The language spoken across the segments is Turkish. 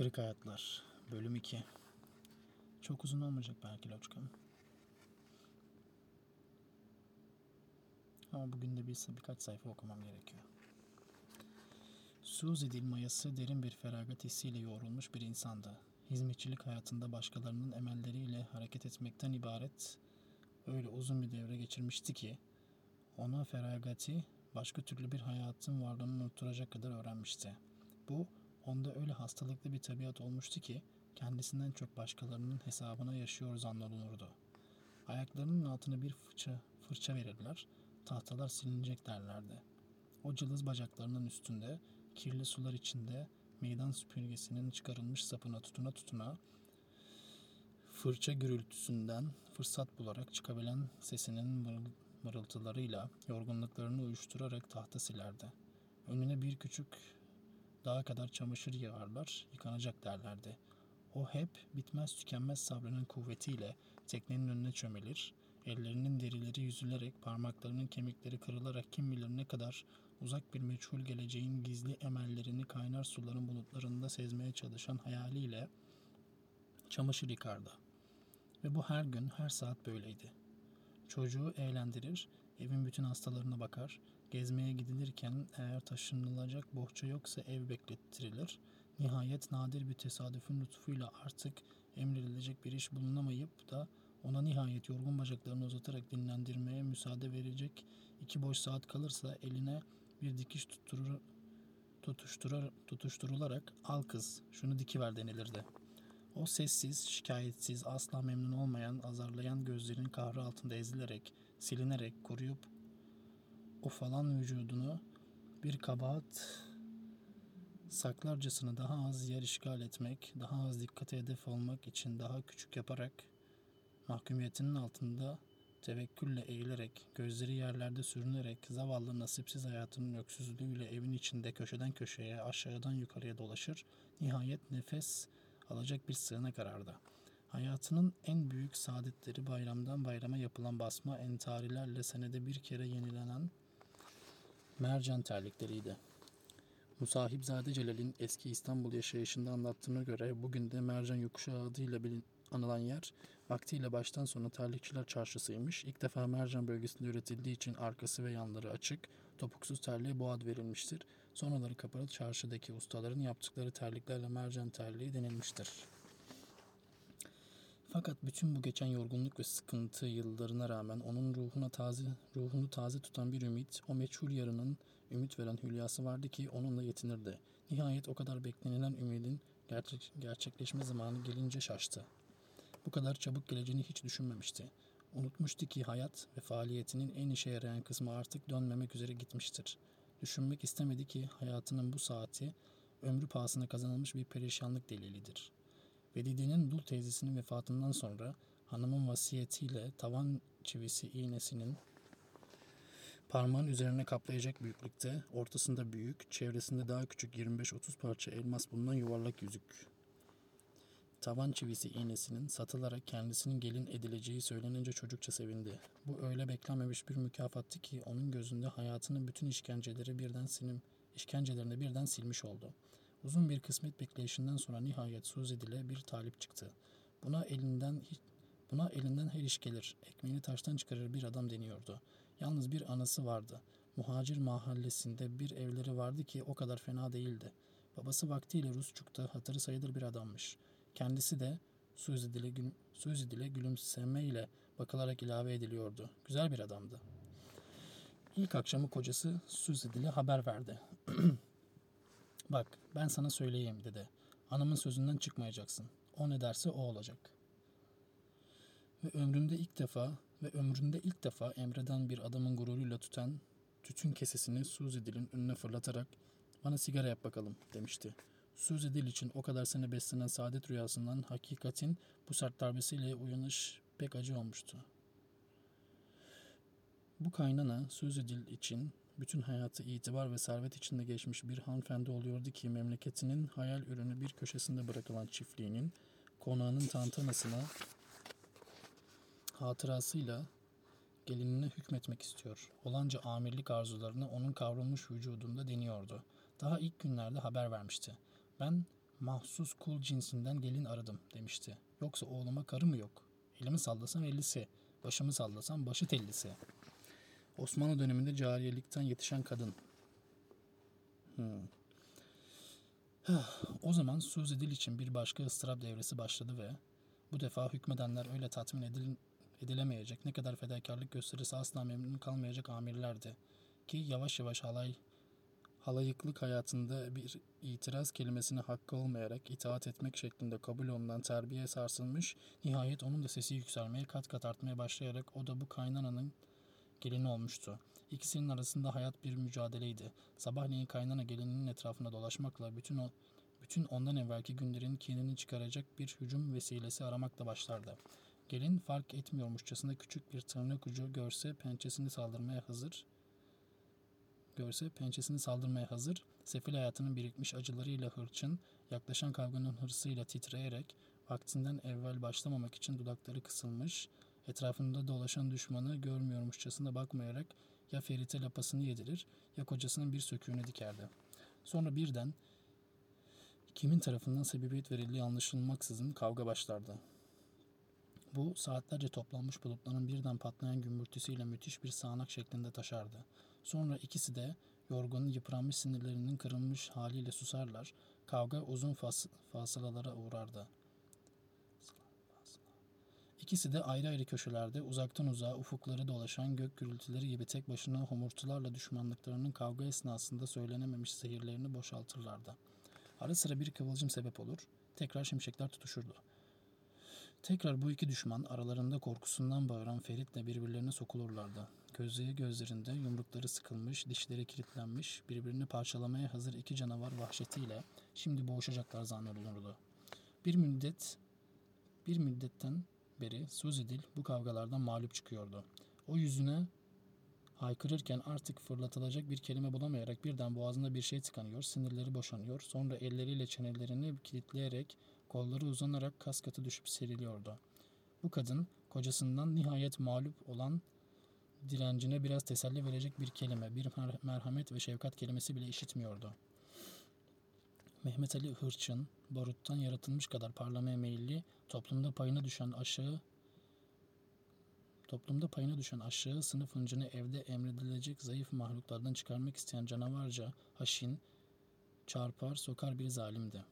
Kırık Hayatlar Bölüm 2 Çok uzun olmayacak belki Loçkam. Ama bugün de bir, birkaç sayfa okumam gerekiyor. Suzy dil mayası derin bir feragat hissiyle yoğrulmuş bir insandı. Hizmetçilik hayatında başkalarının emelleriyle hareket etmekten ibaret öyle uzun bir devre geçirmişti ki ona feragati başka türlü bir hayatın varlığını unutturacak kadar öğrenmişti. Bu onda öyle hastalıklı bir tabiat olmuştu ki kendisinden çok başkalarının hesabına yaşıyor zannolunurdu. Ayaklarının altına bir fırça, fırça verirler, tahtalar silinecek derlerdi. O cılız bacaklarının üstünde, kirli sular içinde meydan süpürgesinin çıkarılmış sapına tutuna tutuna fırça gürültüsünden fırsat bularak çıkabilen sesinin mırıl, mırıltılarıyla yorgunluklarını uyuşturarak tahta silerdi. Önüne bir küçük dağ kadar çamaşır yağarlar, yıkanacak derlerdi. O hep bitmez tükenmez sabrının kuvvetiyle teknenin önüne çömelir, ellerinin derileri yüzülerek, parmaklarının kemikleri kırılarak kim bilir ne kadar uzak bir meçhul geleceğin gizli emellerini kaynar suların bulutlarında sezmeye çalışan hayaliyle çamaşır yıkardı. Ve bu her gün, her saat böyleydi. Çocuğu eğlendirir, evin bütün hastalarına bakar, gezmeye gidilirken eğer taşınılacak bohça yoksa ev beklettirilir. Nihayet nadir bir tesadüfün lütfuyla artık emredilecek bir iş bulunamayıp da ona nihayet yorgun bacaklarını uzatarak dinlendirmeye müsaade verecek iki boş saat kalırsa eline bir dikiş tutturur, tutuşturur, tutuşturularak al kız şunu dikiver denilirdi. O sessiz, şikayetsiz, asla memnun olmayan, azarlayan gözlerin kahrı altında ezilerek, silinerek, kuruyup o falan vücudunu bir kabahat saklarcasına daha az yer işgal etmek, daha az dikkate hedef olmak için daha küçük yaparak mahkumiyetinin altında tevekkülle eğilerek, gözleri yerlerde sürünerek, zavallı nasipsiz hayatının öksüzlüğüyle evin içinde köşeden köşeye, aşağıdan yukarıya dolaşır, nihayet nefes alacak bir sığınak arardı. Hayatının en büyük saadetleri bayramdan bayrama yapılan basma entarilerle senede bir kere yenilenen mercan terlikleriydi. Musahipzade Celal'in eski İstanbul yaşayışında anlattığına göre bugün de Mercan Yokuşu adıyla bilin, anılan yer vaktiyle baştan sona terlikçiler çarşısıymış. İlk defa mercan bölgesinde üretildiği için arkası ve yanları açık, topuksuz terliğe bu verilmiştir. Sonraları kapalı çarşıdaki ustaların yaptıkları terliklerle mercan terliği denilmiştir. Fakat bütün bu geçen yorgunluk ve sıkıntı yıllarına rağmen onun ruhuna taze, ruhunu taze tutan bir ümit, o meçhul yarının ümit veren hülyası vardı ki onunla yetinirdi. Nihayet o kadar beklenilen ümidin gerçek, gerçekleşme zamanı gelince şaştı. Bu kadar çabuk geleceğini hiç düşünmemişti. Unutmuştu ki hayat ve faaliyetinin en işe yarayan kısmı artık dönmemek üzere gitmiştir. Düşünmek istemedi ki hayatının bu saati ömrü pahasına kazanılmış bir perişanlık delilidir.'' Velide'nin dul teyzesinin vefatından sonra hanımın vasiyetiyle tavan çivisi iğnesinin parmağın üzerine kaplayacak büyüklükte, ortasında büyük, çevresinde daha küçük 25-30 parça elmas bulunan yuvarlak yüzük. Tavan çivisi iğnesinin satılarak kendisinin gelin edileceği söylenince çocukça sevindi. Bu öyle beklenmemiş bir mükafattı ki onun gözünde hayatının bütün işkenceleri birden silim, işkencelerini birden silmiş oldu.'' Uzun bir kısmet bekleyişinden sonra nihayet Suzi bir talip çıktı. Buna elinden buna elinden her iş gelir. Ekmeğini taştan çıkarır bir adam deniyordu. Yalnız bir anası vardı. Muhacir mahallesinde bir evleri vardı ki o kadar fena değildi. Babası vaktiyle Rusçuk'ta hatırı sayılır bir adammış. Kendisi de Suzi dile, gül, Suzi dile gülümsemeyle bakılarak ilave ediliyordu. Güzel bir adamdı. İlk akşamı kocası Suzi dile haber verdi. Bak ben sana söyleyeyim dedi. Hanımın sözünden çıkmayacaksın. O ne derse o olacak. Ve ömrümde ilk defa ve ömründe ilk defa emreden bir adamın gururuyla tüten tütün kesesini Suzy Dil'in önüne fırlatarak bana sigara yap bakalım demişti. Suzy Dil için o kadar sene beslenen saadet rüyasından hakikatin bu sert darbesiyle uyanış pek acı olmuştu. Bu kaynana Suzy Dil için bütün hayatı itibar ve servet içinde geçmiş bir hanımefendi oluyordu ki memleketinin hayal ürünü bir köşesinde bırakılan çiftliğinin konağının tantanasına hatırasıyla gelinine hükmetmek istiyor. Olanca amirlik arzularını onun kavrulmuş vücudunda deniyordu. Daha ilk günlerde haber vermişti. Ben mahsus kul cinsinden gelin aradım demişti. Yoksa oğluma karı mı yok? Elimi sallasam ellisi, başımı sallasam başı tellisi. Osmanlı döneminde cariyelikten yetişen kadın. Hmm. O zaman söz edil için bir başka ıstırap devresi başladı ve bu defa hükmedenler öyle tatmin edil, edilemeyecek, ne kadar fedakarlık gösterirse asla memnun kalmayacak amirlerdi. Ki yavaş yavaş halay halayıklık hayatında bir itiraz kelimesine hakkı olmayarak itaat etmek şeklinde kabul olunan terbiye sarsılmış, nihayet onun da sesi yükselmeye kat kat artmaya başlayarak o da bu kaynananın gelini olmuştu. İkisinin arasında hayat bir mücadeleydi. Sabahleyin kaynana gelininin etrafında dolaşmakla bütün o bütün ondan evvelki günlerin kinini çıkaracak bir hücum vesilesi aramakla başlardı. Gelin fark etmiyormuşçasına küçük bir tırnak ucu görse pençesini saldırmaya hazır, görse pençesini saldırmaya hazır, sefil hayatının birikmiş acılarıyla hırçın, yaklaşan kavganın hırsıyla titreyerek, vaktinden evvel başlamamak için dudakları kısılmış, etrafında dolaşan düşmanı görmüyormuşçasına bakmayarak ya Ferit'e lapasını yedirir ya kocasının bir söküğünü dikerdi. Sonra birden kimin tarafından sebebiyet verildiği anlaşılmaksızın kavga başlardı. Bu saatlerce toplanmış bulutların birden patlayan gümbürtüsüyle müthiş bir sağanak şeklinde taşardı. Sonra ikisi de yorgunun yıpranmış sinirlerinin kırılmış haliyle susarlar. Kavga uzun fas fasılalara uğrardı. İkisi de ayrı ayrı köşelerde uzaktan uzağa ufukları dolaşan gök gürültüleri gibi tek başına homurtularla düşmanlıklarının kavga esnasında söylenememiş zehirlerini boşaltırlardı. Ara sıra bir kıvılcım sebep olur, tekrar şimşekler tutuşurdu. Tekrar bu iki düşman aralarında korkusundan bağıran Ferit'le birbirlerine sokulurlardı. Gözleri gözlerinde yumrukları sıkılmış, dişleri kilitlenmiş, birbirini parçalamaya hazır iki canavar vahşetiyle şimdi boğuşacaklar zannedilirdi. Bir müddet, bir müddetten beri Suzidil bu kavgalardan mağlup çıkıyordu. O yüzüne haykırırken artık fırlatılacak bir kelime bulamayarak birden boğazında bir şey tıkanıyor, sinirleri boşanıyor, sonra elleriyle çenelerini kilitleyerek kolları uzanarak kas katı düşüp seriliyordu. Bu kadın kocasından nihayet mağlup olan direncine biraz teselli verecek bir kelime, bir merhamet ve şefkat kelimesi bile işitmiyordu. Mehmet Ali Hırçın, baruttan yaratılmış kadar parlamaya meyilli, toplumda payına düşen aşağı toplumda payına düşen aşağı sınıf hıncını evde emredilecek zayıf mahluklardan çıkarmak isteyen canavarca, haşin, çarpar, sokar bir zalimdi.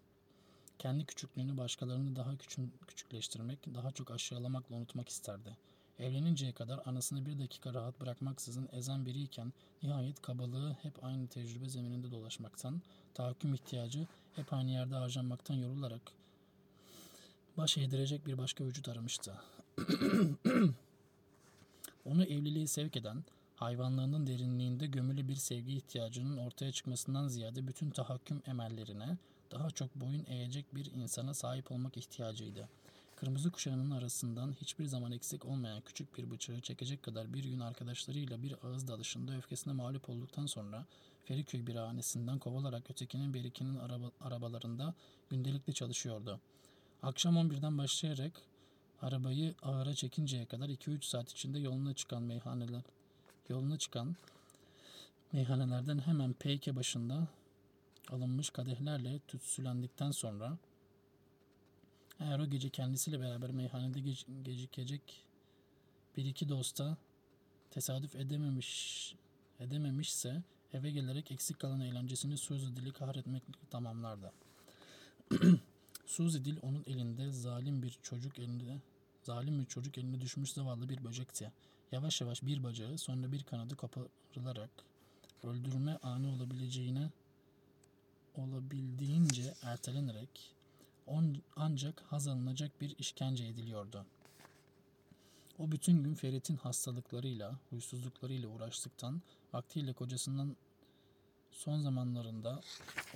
Kendi küçüklüğünü başkalarını daha küçük, küçükleştirmek, daha çok aşağılamakla unutmak isterdi. Evleninceye kadar anasını bir dakika rahat bırakmaksızın ezen biriyken nihayet kabalığı hep aynı tecrübe zemininde dolaşmaktan, tahakküm ihtiyacı hep aynı yerde harcanmaktan yorularak baş eğdirecek bir başka vücut aramıştı. Onu evliliğe sevk eden, hayvanlığının derinliğinde gömülü bir sevgi ihtiyacının ortaya çıkmasından ziyade bütün tahakküm emellerine daha çok boyun eğecek bir insana sahip olmak ihtiyacıydı. Kırmızı kuşağının arasından hiçbir zaman eksik olmayan küçük bir bıçağı çekecek kadar bir gün arkadaşlarıyla bir ağız dalışında öfkesine mağlup olduktan sonra Feriköy birhanesinden kovalarak ötekinin berikinin araba, arabalarında gündelikli çalışıyordu. Akşam 11'den başlayarak arabayı ağıra çekinceye kadar 2-3 saat içinde yoluna çıkan meyhaneler yoluna çıkan meyhanelerden hemen peyke başında alınmış kadehlerle tütsülendikten sonra eğer o gece kendisiyle beraber meyhanede ge- gecikecek bir iki dosta tesadüf edememiş edememişse eve gelerek eksik kalan eğlencesini Suzy Dill'i kahretmekle tamamlardı. Suzy Dill onun elinde zalim bir çocuk elinde zalim bir çocuk eline düşmüş zavallı bir böcekti. Yavaş yavaş bir bacağı sonra bir kanadı koparılarak öldürme anı olabileceğine olabildiğince ertelenerek on, ancak haz alınacak bir işkence ediliyordu. O bütün gün Ferit'in hastalıklarıyla, huysuzluklarıyla uğraştıktan, vaktiyle kocasından son zamanlarında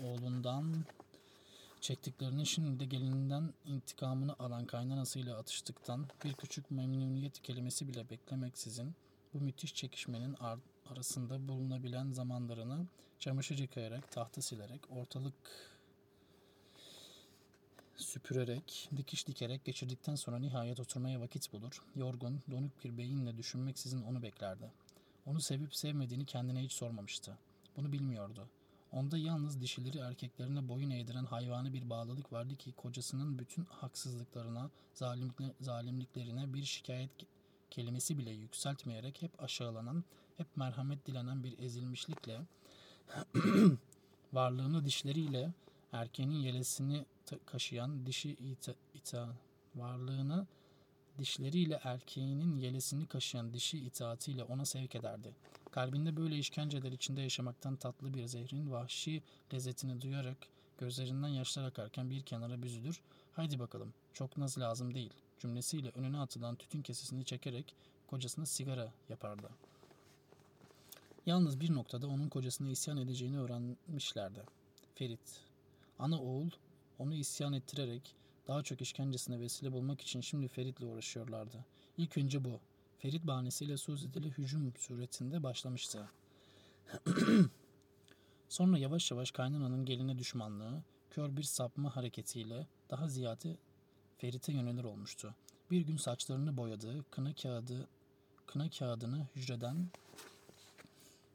oğlundan çektiklerini şimdi de gelininden intikamını alan kaynanasıyla atıştıktan bir küçük memnuniyet kelimesi bile beklemeksizin bu müthiş çekişmenin ar arasında bulunabilen zamanlarını çamaşır yıkayarak, tahta silerek, ortalık süpürerek, dikiş dikerek geçirdikten sonra nihayet oturmaya vakit bulur. Yorgun, donuk bir beyinle düşünmeksizin onu beklerdi. Onu sevip sevmediğini kendine hiç sormamıştı. Bunu bilmiyordu. Onda yalnız dişileri erkeklerine boyun eğdiren hayvani bir bağlılık vardı ki kocasının bütün haksızlıklarına, zalimlikle- zalimliklerine bir şikayet ke- kelimesi bile yükseltmeyerek hep aşağılanan, hep merhamet dilenen bir ezilmişlikle varlığını dişleriyle erkeğinin yelesini kaşıyan dişi ita, ita varlığını dişleriyle erkeğinin yelesini kaşıyan dişi itaatiyle ona sevk ederdi. Kalbinde böyle işkenceler içinde yaşamaktan tatlı bir zehrin vahşi lezzetini duyarak gözlerinden yaşlar akarken bir kenara büzülür. Haydi bakalım çok naz lazım değil cümlesiyle önüne atılan tütün kesesini çekerek kocasına sigara yapardı. Yalnız bir noktada onun kocasına isyan edeceğini öğrenmişlerdi. Ferit. Ana oğul onu isyan ettirerek daha çok işkencesine vesile bulmak için şimdi Ferit'le uğraşıyorlardı. İlk önce bu. Ferit bahanesiyle Suzi'de hücum suretinde başlamıştı. Sonra yavaş yavaş kaynananın geline düşmanlığı, kör bir sapma hareketiyle daha ziyade Ferit'e yönelir olmuştu. Bir gün saçlarını boyadığı kına kağıdı kına kağıdını hücreden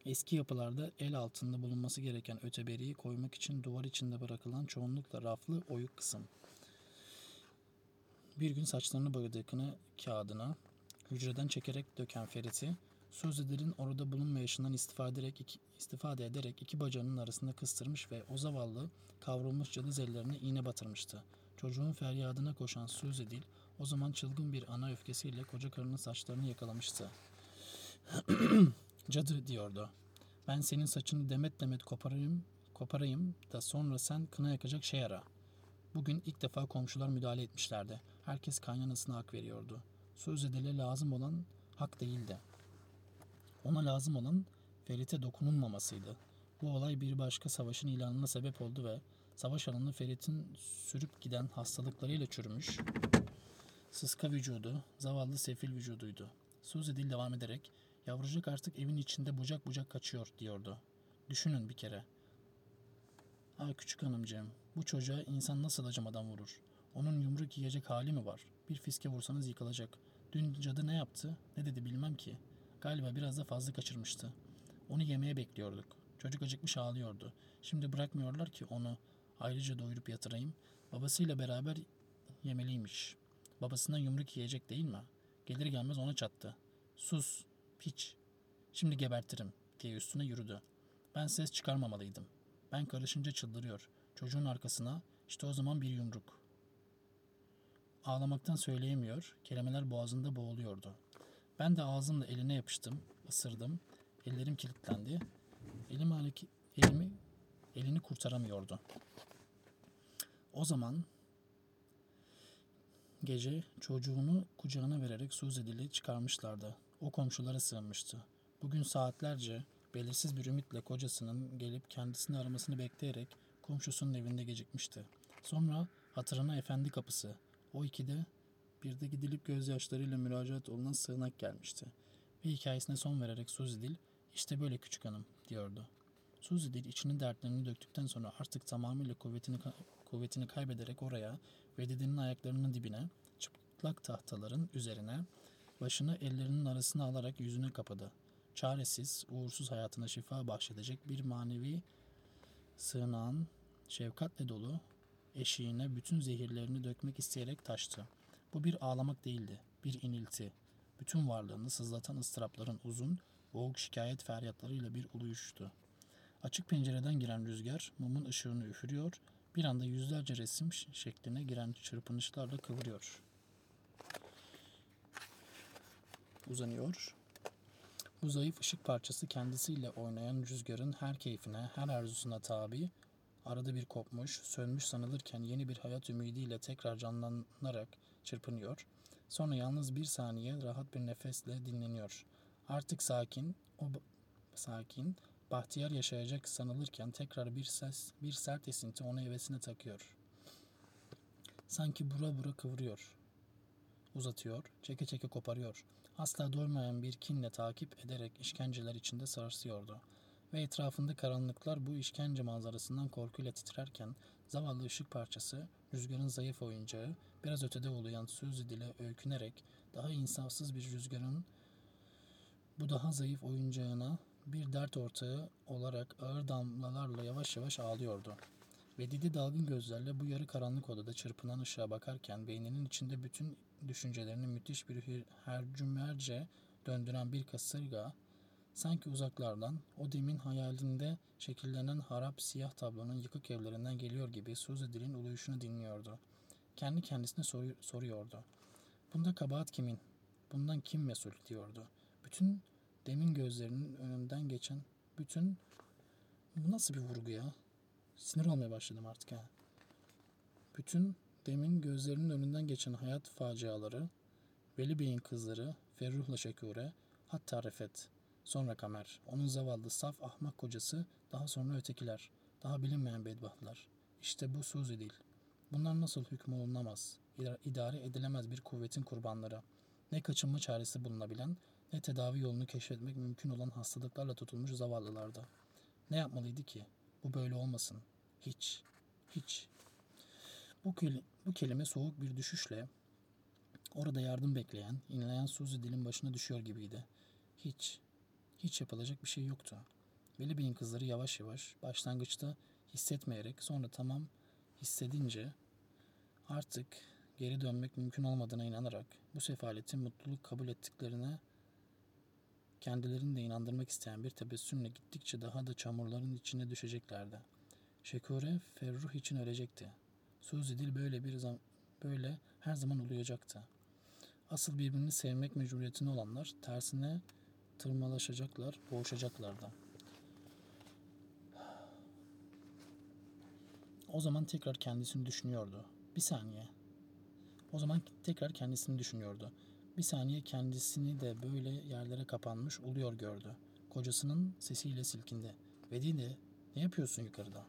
eski yapılarda el altında bulunması gereken öteberiyi koymak için duvar içinde bırakılan çoğunlukla raflı oyuk kısım. Bir gün saçlarını boyadığı kına kağıdına hücreden çekerek döken Ferit'i Sözlülerin orada bulunmayışından istifade ederek, iki, istifade ederek iki bacağının arasında kıstırmış ve o zavallı kavrulmuş cılız ellerine iğne batırmıştı. Çocuğun feryadına koşan Suzedil o zaman çılgın bir ana öfkesiyle koca karının saçlarını yakalamıştı. Cadı diyordu. Ben senin saçını demet demet koparayım, koparayım da sonra sen kına yakacak şey ara. Bugün ilk defa komşular müdahale etmişlerdi. Herkes kaynanasına hak veriyordu. Sözedile lazım olan hak değildi. Ona lazım olan Ferit'e dokunulmamasıydı. Bu olay bir başka savaşın ilanına sebep oldu ve savaş alanı Ferit'in sürüp giden hastalıklarıyla çürümüş, sıska vücudu, zavallı sefil vücuduydu. Suzedil devam ederek, yavrucak artık evin içinde bucak bucak kaçıyor diyordu. Düşünün bir kere. Ha küçük hanımcığım, bu çocuğa insan nasıl acımadan vurur? Onun yumruk yiyecek hali mi var? Bir fiske vursanız yıkılacak. Dün cadı ne yaptı? Ne dedi bilmem ki. Galiba biraz da fazla kaçırmıştı. Onu yemeye bekliyorduk. Çocuk acıkmış ağlıyordu. Şimdi bırakmıyorlar ki onu ayrıca doyurup yatırayım. Babasıyla beraber yemeliymiş. Babasından yumruk yiyecek değil mi? Gelir gelmez ona çattı. Sus, piç. Şimdi gebertirim diye üstüne yürüdü. Ben ses çıkarmamalıydım. Ben karışınca çıldırıyor. Çocuğun arkasına işte o zaman bir yumruk. Ağlamaktan söyleyemiyor, kelimeler boğazında boğuluyordu. Ben de ağzımla eline yapıştım, ısırdım. Ellerim kilitlendi. Elim hareket, elimi elini kurtaramıyordu. O zaman gece çocuğunu kucağına vererek Suzedil'i çıkarmışlardı. O komşulara sığınmıştı. Bugün saatlerce belirsiz bir ümitle kocasının gelip kendisini aramasını bekleyerek komşusunun evinde gecikmişti. Sonra hatırına efendi kapısı, o ikide bir de gidilip gözyaşlarıyla müracaat olunan sığınak gelmişti. Ve hikayesine son vererek Suzidil, işte böyle küçük hanım diyordu. Suzidil içinin dertlerini döktükten sonra artık tamamıyla kuvvetini, kuvvetini kaybederek oraya ve dedenin ayaklarının dibine, çıplak tahtaların üzerine, başını ellerinin arasına alarak yüzüne kapadı. Çaresiz, uğursuz hayatına şifa bahşedecek bir manevi sığınağın şefkatle dolu eşiğine bütün zehirlerini dökmek isteyerek taştı. Bu bir ağlamak değildi, bir inilti. Bütün varlığını sızlatan ıstırapların uzun, boğuk şikayet feryatlarıyla bir uluyuştu. Açık pencereden giren rüzgar mumun ışığını üfürüyor, bir anda yüzlerce resim şekline giren çırpınışlarla kıvırıyor. Uzanıyor. Bu zayıf ışık parçası kendisiyle oynayan rüzgarın her keyfine, her arzusuna tabi, arada bir kopmuş, sönmüş sanılırken yeni bir hayat ümidiyle tekrar canlanarak çırpınıyor. Sonra yalnız bir saniye rahat bir nefesle dinleniyor. Artık sakin, o sakin, bahtiyar yaşayacak sanılırken tekrar bir ses, bir sert esinti onu hevesine takıyor. Sanki bura bura kıvırıyor. Uzatıyor, çeke çeke koparıyor. Asla doymayan bir kinle takip ederek işkenceler içinde sarsıyordu. Ve etrafında karanlıklar bu işkence manzarasından korkuyla titrerken zavallı ışık parçası, rüzgarın zayıf oyuncağı, biraz ötede uluyan söz dile öykünerek daha insafsız bir rüzgarın bu daha zayıf oyuncağına bir dert ortağı olarak ağır damlalarla yavaş yavaş ağlıyordu. Ve Didi dalgın gözlerle bu yarı karanlık odada çırpınan ışığa bakarken beyninin içinde bütün düşüncelerini müthiş bir hercümerce döndüren bir kasırga sanki uzaklardan o demin hayalinde şekillenen harap siyah tablonun yıkık evlerinden geliyor gibi Suzy Dil'in uluyuşunu dinliyordu. Kendi kendisine soru- soruyordu. Bunda kabahat kimin? Bundan kim mesul diyordu. Bütün demin gözlerinin önünden geçen bütün bu nasıl bir vurgu ya? Sinir olmaya başladım artık ha. Bütün demin gözlerinin önünden geçen hayat faciaları, Veli Bey'in kızları, Ferruh'la Şekure, hatta Refet, sonra Kamer, onun zavallı saf ahmak kocası, daha sonra ötekiler, daha bilinmeyen bedbahtlar. İşte bu Suzy değil. Bunlar nasıl hükmü olunamaz, ida- idare edilemez bir kuvvetin kurbanları. Ne kaçınma çaresi bulunabilen, ne tedavi yolunu keşfetmek mümkün olan hastalıklarla tutulmuş zavallılardı. Ne yapmalıydı ki? Bu böyle olmasın. Hiç. Hiç. Bu, kel- bu kelime soğuk bir düşüşle orada yardım bekleyen, inleyen Suzy dilin başına düşüyor gibiydi. Hiç. Hiç yapılacak bir şey yoktu. Veli kızları yavaş yavaş, başlangıçta hissetmeyerek, sonra tamam hissedince artık geri dönmek mümkün olmadığına inanarak bu sefaleti mutluluk kabul ettiklerine kendilerini de inandırmak isteyen bir tebessümle gittikçe daha da çamurların içine düşeceklerdi. Şekure Ferruh için ölecekti. Suzy Dil böyle bir zam böyle her zaman uluyacaktı. Asıl birbirini sevmek mecburiyetinde olanlar tersine tırmalaşacaklar, boğuşacaklardı. O zaman tekrar kendisini düşünüyordu. Bir saniye. O zaman tekrar kendisini düşünüyordu. Bir saniye kendisini de böyle yerlere kapanmış uluyor gördü. Kocasının sesiyle silkindi. Vedide ne yapıyorsun yukarıda?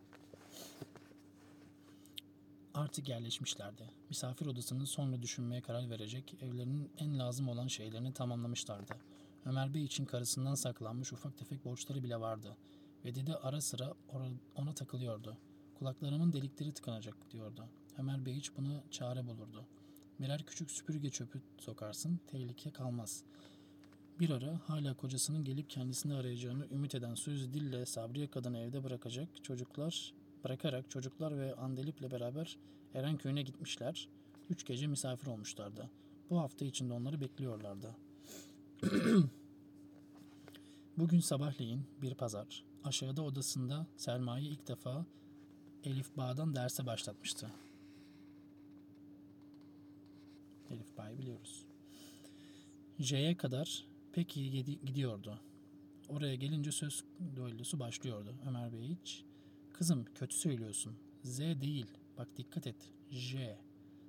Artık yerleşmişlerdi. Misafir odasını sonra düşünmeye karar verecek, evlerinin en lazım olan şeylerini tamamlamışlardı. Ömer Bey için karısından saklanmış ufak tefek borçları bile vardı. Vedide ara sıra ona takılıyordu. Kulaklarımın delikleri tıkanacak diyordu. Ömer Bey hiç buna çare bulurdu. Birer küçük süpürge çöpü sokarsın, tehlike kalmaz. Bir ara hala kocasının gelip kendisini arayacağını ümit eden Suzy Dille Sabriye kadını evde bırakacak çocuklar bırakarak çocuklar ve Andelip'le beraber Erenköy'üne gitmişler. Üç gece misafir olmuşlardı. Bu hafta içinde onları bekliyorlardı. Bugün sabahleyin bir pazar. Aşağıda odasında Selma'yı ilk defa Elif Bağ'dan derse başlatmıştı. Elif Bağ'ı biliyoruz. J'ye kadar pek iyi gidi- gidiyordu. Oraya gelince söz düellosu başlıyordu. Ömer Bey hiç. Kızım kötü söylüyorsun. Z değil. Bak dikkat et. J.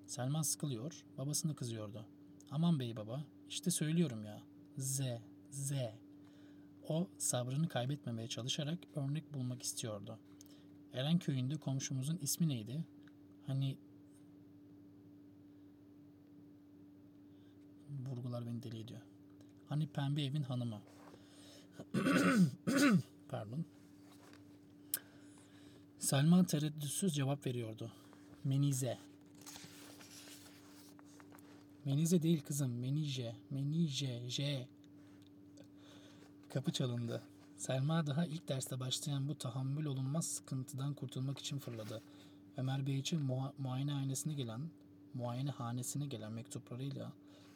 Selman sıkılıyor. Babasına kızıyordu. Aman bey baba. işte söylüyorum ya. Z. Z. O sabrını kaybetmemeye çalışarak örnek bulmak istiyordu. Eren köyünde komşumuzun ismi neydi? Hani vurgular beni deli ediyor. Hani pembe evin hanımı. Pardon. Selma tereddütsüz cevap veriyordu. Menize. Menize değil kızım. Menije. Menije. J. Kapı çalındı. Selma daha ilk derste başlayan bu tahammül olunmaz sıkıntıdan kurtulmak için fırladı. Ömer Bey için muha- muayenehanesine gelen, muayenehanesine gelen mektuplarıyla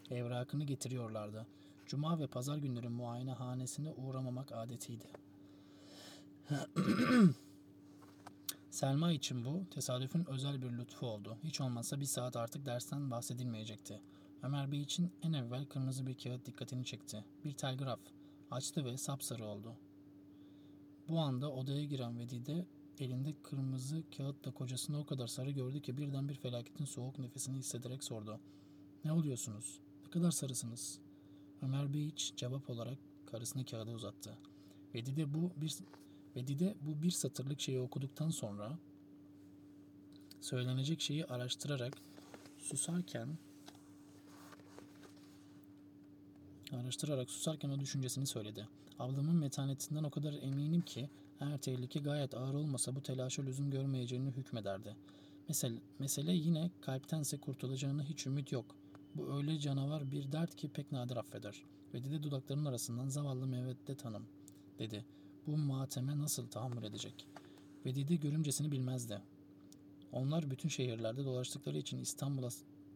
evrakını getiriyorlardı. Cuma ve pazar günleri muayenehanesine uğramamak adetiydi. Selma için bu tesadüfün özel bir lütfu oldu. Hiç olmazsa bir saat artık dersten bahsedilmeyecekti. Ömer Bey için en evvel kırmızı bir kağıt dikkatini çekti. Bir telgraf. Açtı ve sapsarı oldu. Bu anda odaya giren Vedide elinde kırmızı kağıtla kocasını o kadar sarı gördü ki birden bir felaketin soğuk nefesini hissederek sordu. Ne oluyorsunuz? Ne kadar sarısınız? Ömer Bey hiç cevap olarak karısına kağıdı uzattı. Vedide bu bir Vedide bu bir satırlık şeyi okuduktan sonra söylenecek şeyi araştırarak susarken araştırarak susarken o düşüncesini söyledi. Ablamın metanetinden o kadar eminim ki eğer tehlike gayet ağır olmasa bu telaşa lüzum görmeyeceğini hükmederdi. Mesele, mesele yine kalptense kurtulacağını hiç ümit yok. Bu öyle canavar bir dert ki pek nadir affeder. Vedide dudaklarının arasından zavallı Mehmet'te tanım. dedi. Bu mateme nasıl tahammül edecek? Vedide görümcesini bilmezdi. Onlar bütün şehirlerde dolaştıkları için İstanbul'a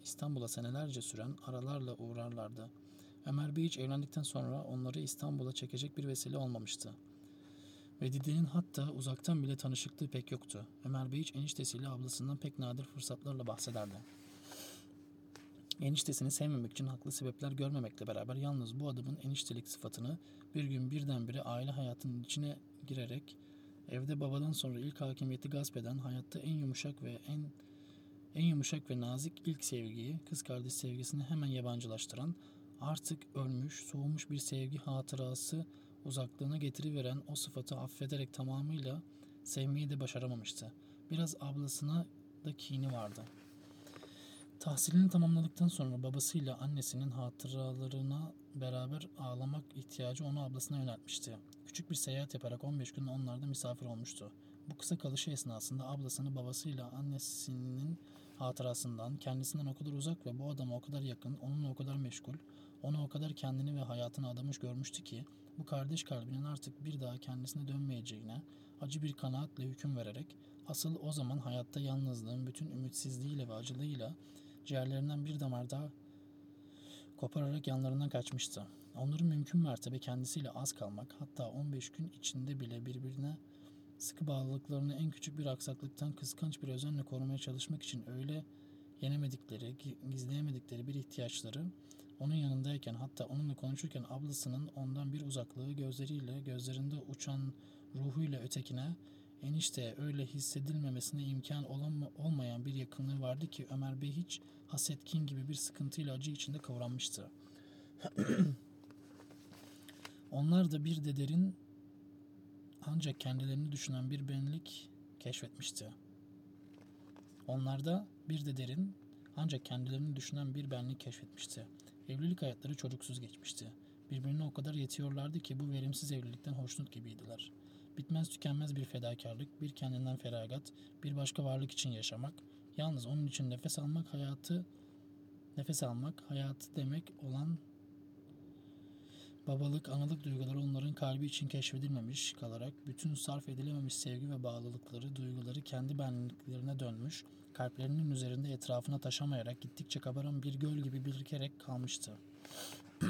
İstanbul'a senelerce süren aralarla uğrarlardı. Ömer Bey hiç evlendikten sonra onları İstanbul'a çekecek bir vesile olmamıştı. Vedide'nin hatta uzaktan bile tanışıklığı pek yoktu. Ömer Bey hiç eniştesiyle ablasından pek nadir fırsatlarla bahsederdi. Eniştesini sevmemek için haklı sebepler görmemekle beraber yalnız bu adamın eniştelik sıfatını bir gün birdenbire aile hayatının içine girerek evde babadan sonra ilk hakimiyeti gasp eden hayatta en yumuşak ve en en yumuşak ve nazik ilk sevgiyi, kız kardeş sevgisini hemen yabancılaştıran, artık ölmüş, soğumuş bir sevgi hatırası uzaklığına getiriveren o sıfatı affederek tamamıyla sevmeyi de başaramamıştı. Biraz ablasına da kini vardı. Tahsilini tamamladıktan sonra babasıyla annesinin hatıralarına beraber ağlamak ihtiyacı onu ablasına yöneltmişti. Küçük bir seyahat yaparak 15 gün onlarda misafir olmuştu. Bu kısa kalışı esnasında ablasını babasıyla annesinin hatırasından, kendisinden o kadar uzak ve bu adama o kadar yakın, onunla o kadar meşgul, ona o kadar kendini ve hayatını adamış görmüştü ki bu kardeş kalbinin artık bir daha kendisine dönmeyeceğine acı bir kanaatle hüküm vererek asıl o zaman hayatta yalnızlığın bütün ümitsizliğiyle ve acılığıyla ciğerlerinden bir damar daha kopararak yanlarından kaçmıştı. Onların mümkün mertebe kendisiyle az kalmak, hatta 15 gün içinde bile birbirine sıkı bağlılıklarını en küçük bir aksaklıktan kıskanç bir özenle korumaya çalışmak için öyle yenemedikleri, gizleyemedikleri bir ihtiyaçları onun yanındayken hatta onunla konuşurken ablasının ondan bir uzaklığı gözleriyle gözlerinde uçan ruhuyla ötekine enişte öyle hissedilmemesine imkan olama, olmayan bir yakınlığı vardı ki Ömer Bey hiç hasetkin gibi bir sıkıntıyla acı içinde kavranmıştı. Onlar da bir dederin ancak kendilerini düşünen bir benlik keşfetmişti. Onlarda bir de derin ancak kendilerini düşünen bir benlik keşfetmişti. Evlilik hayatları çocuksuz geçmişti. Birbirine o kadar yetiyorlardı ki bu verimsiz evlilikten hoşnut gibiydiler. Bitmez tükenmez bir fedakarlık, bir kendinden feragat, bir başka varlık için yaşamak, yalnız onun için nefes almak hayatı nefes almak hayatı demek olan Babalık, analık duyguları onların kalbi için keşfedilmemiş kalarak bütün sarf edilememiş sevgi ve bağlılıkları, duyguları kendi benliklerine dönmüş, kalplerinin üzerinde etrafına taşamayarak gittikçe kabaran bir göl gibi birikerek kalmıştı.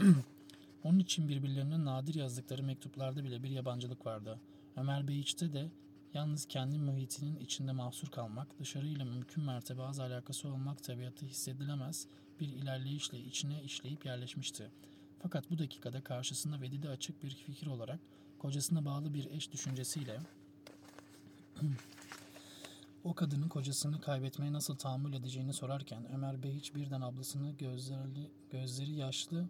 Onun için birbirlerine nadir yazdıkları mektuplarda bile bir yabancılık vardı. Ömer Beyiç'te de yalnız kendi muhitinin içinde mahsur kalmak, dışarıyla mümkün mertebe az alakası olmak tabiatı hissedilemez bir ilerleyişle içine işleyip yerleşmişti. Fakat bu dakikada karşısında Vedide açık bir fikir olarak kocasına bağlı bir eş düşüncesiyle o kadının kocasını kaybetmeye nasıl tahammül edeceğini sorarken Ömer Bey hiç birden ablasını gözleri, gözleri yaşlı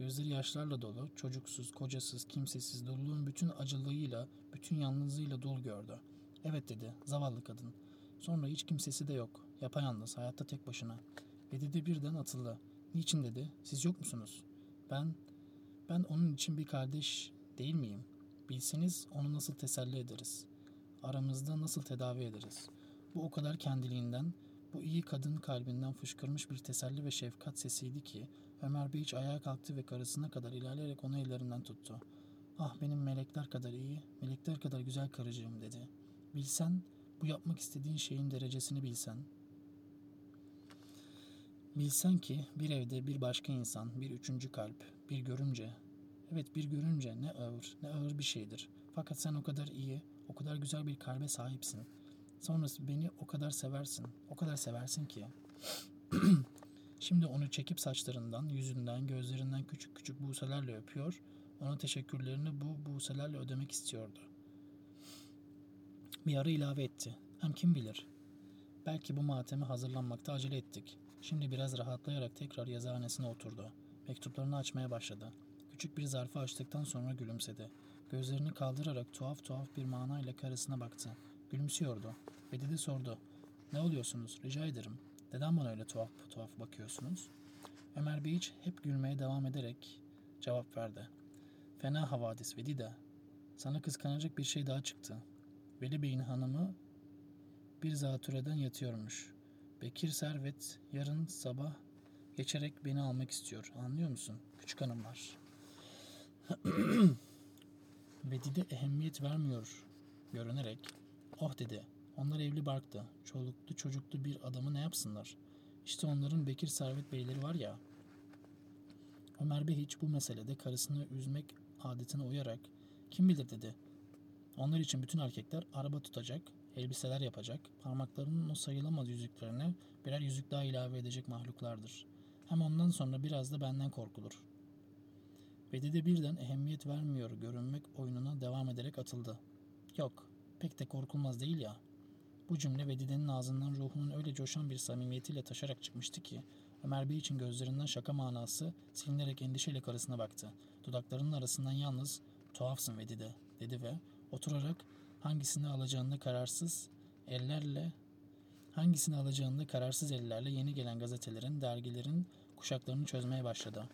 gözleri yaşlarla dolu, çocuksuz, kocasız, kimsesiz, doluluğun bütün acılığıyla, bütün yalnızlığıyla dul gördü. Evet dedi, zavallı kadın. Sonra hiç kimsesi de yok, yapayalnız, hayatta tek başına. Ve dedi birden atıldı. Niçin dedi, siz yok musunuz? Ben, ben onun için bir kardeş değil miyim? Bilseniz onu nasıl teselli ederiz? Aramızda nasıl tedavi ederiz? Bu o kadar kendiliğinden, bu iyi kadın kalbinden fışkırmış bir teselli ve şefkat sesiydi ki Ömer Bey hiç ayağa kalktı ve karısına kadar ilerleyerek onu ellerinden tuttu. Ah benim melekler kadar iyi, melekler kadar güzel karıcığım dedi. Bilsen, bu yapmak istediğin şeyin derecesini bilsen, Bilsen ki bir evde bir başka insan, bir üçüncü kalp, bir görümce. Evet bir görünce ne ağır, ne ağır bir şeydir. Fakat sen o kadar iyi, o kadar güzel bir kalbe sahipsin. Sonrası beni o kadar seversin, o kadar seversin ki. Şimdi onu çekip saçlarından, yüzünden, gözlerinden küçük küçük buselerle öpüyor, ona teşekkürlerini bu buselerle ödemek istiyordu. Bir ara ilave etti. Hem kim bilir? Belki bu mateme hazırlanmakta acele ettik. Şimdi biraz rahatlayarak tekrar yazıhanesine oturdu. Mektuplarını açmaya başladı. Küçük bir zarfı açtıktan sonra gülümsedi. Gözlerini kaldırarak tuhaf tuhaf bir manayla karısına baktı. Gülümsüyordu. Ve dedi sordu. Ne oluyorsunuz? Rica ederim. Neden bana öyle tuhaf tuhaf bakıyorsunuz? Ömer Bey hiç hep gülmeye devam ederek cevap verdi. Fena havadis Vedida. Sana kıskanacak bir şey daha çıktı. Veli Bey'in hanımı bir zatürreden yatıyormuş. Bekir Servet yarın sabah geçerek beni almak istiyor. Anlıyor musun? Küçük hanımlar. Vedide ehemmiyet vermiyor görünerek oh dedi. Onlar evli barktı. Çoluklu çocuklu bir adamı ne yapsınlar? İşte onların Bekir Servet Beyleri var ya. Ömer Bey hiç bu meselede karısını üzmek adetine uyarak kim bilir dedi. Onlar için bütün erkekler araba tutacak, elbiseler yapacak, parmaklarının o sayılamaz yüzüklerine birer yüzük daha ilave edecek mahluklardır. Hem ondan sonra biraz da benden korkulur. Vedide birden ehemmiyet vermiyor görünmek oyununa devam ederek atıldı. Yok, pek de korkulmaz değil ya. Bu cümle Vedide'nin ağzından ruhunun öyle coşan bir samimiyetiyle taşarak çıkmıştı ki Ömer Bey için gözlerinden şaka manası silinerek endişeyle karısına baktı. Dudaklarının arasından yalnız tuhafsın Vedide dedi ve oturarak hangisini alacağını kararsız ellerle hangisini alacağını kararsız ellerle yeni gelen gazetelerin, dergilerin kuşaklarını çözmeye başladı.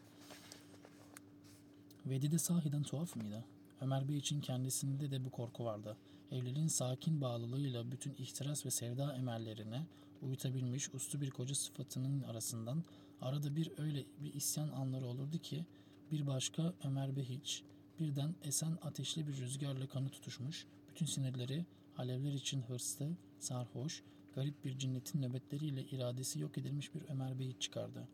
Vedide sahiden tuhaf mıydı? Ömer Bey için kendisinde de bu korku vardı. Evliliğin sakin bağlılığıyla bütün ihtiras ve sevda emellerine uyutabilmiş uslu bir koca sıfatının arasından arada bir öyle bir isyan anları olurdu ki bir başka Ömer Bey hiç birden esen ateşli bir rüzgarla kanı tutuşmuş, bütün sinirleri alevler için hırslı, sarhoş, garip bir cinnetin nöbetleriyle iradesi yok edilmiş bir Ömer Bey çıkardı.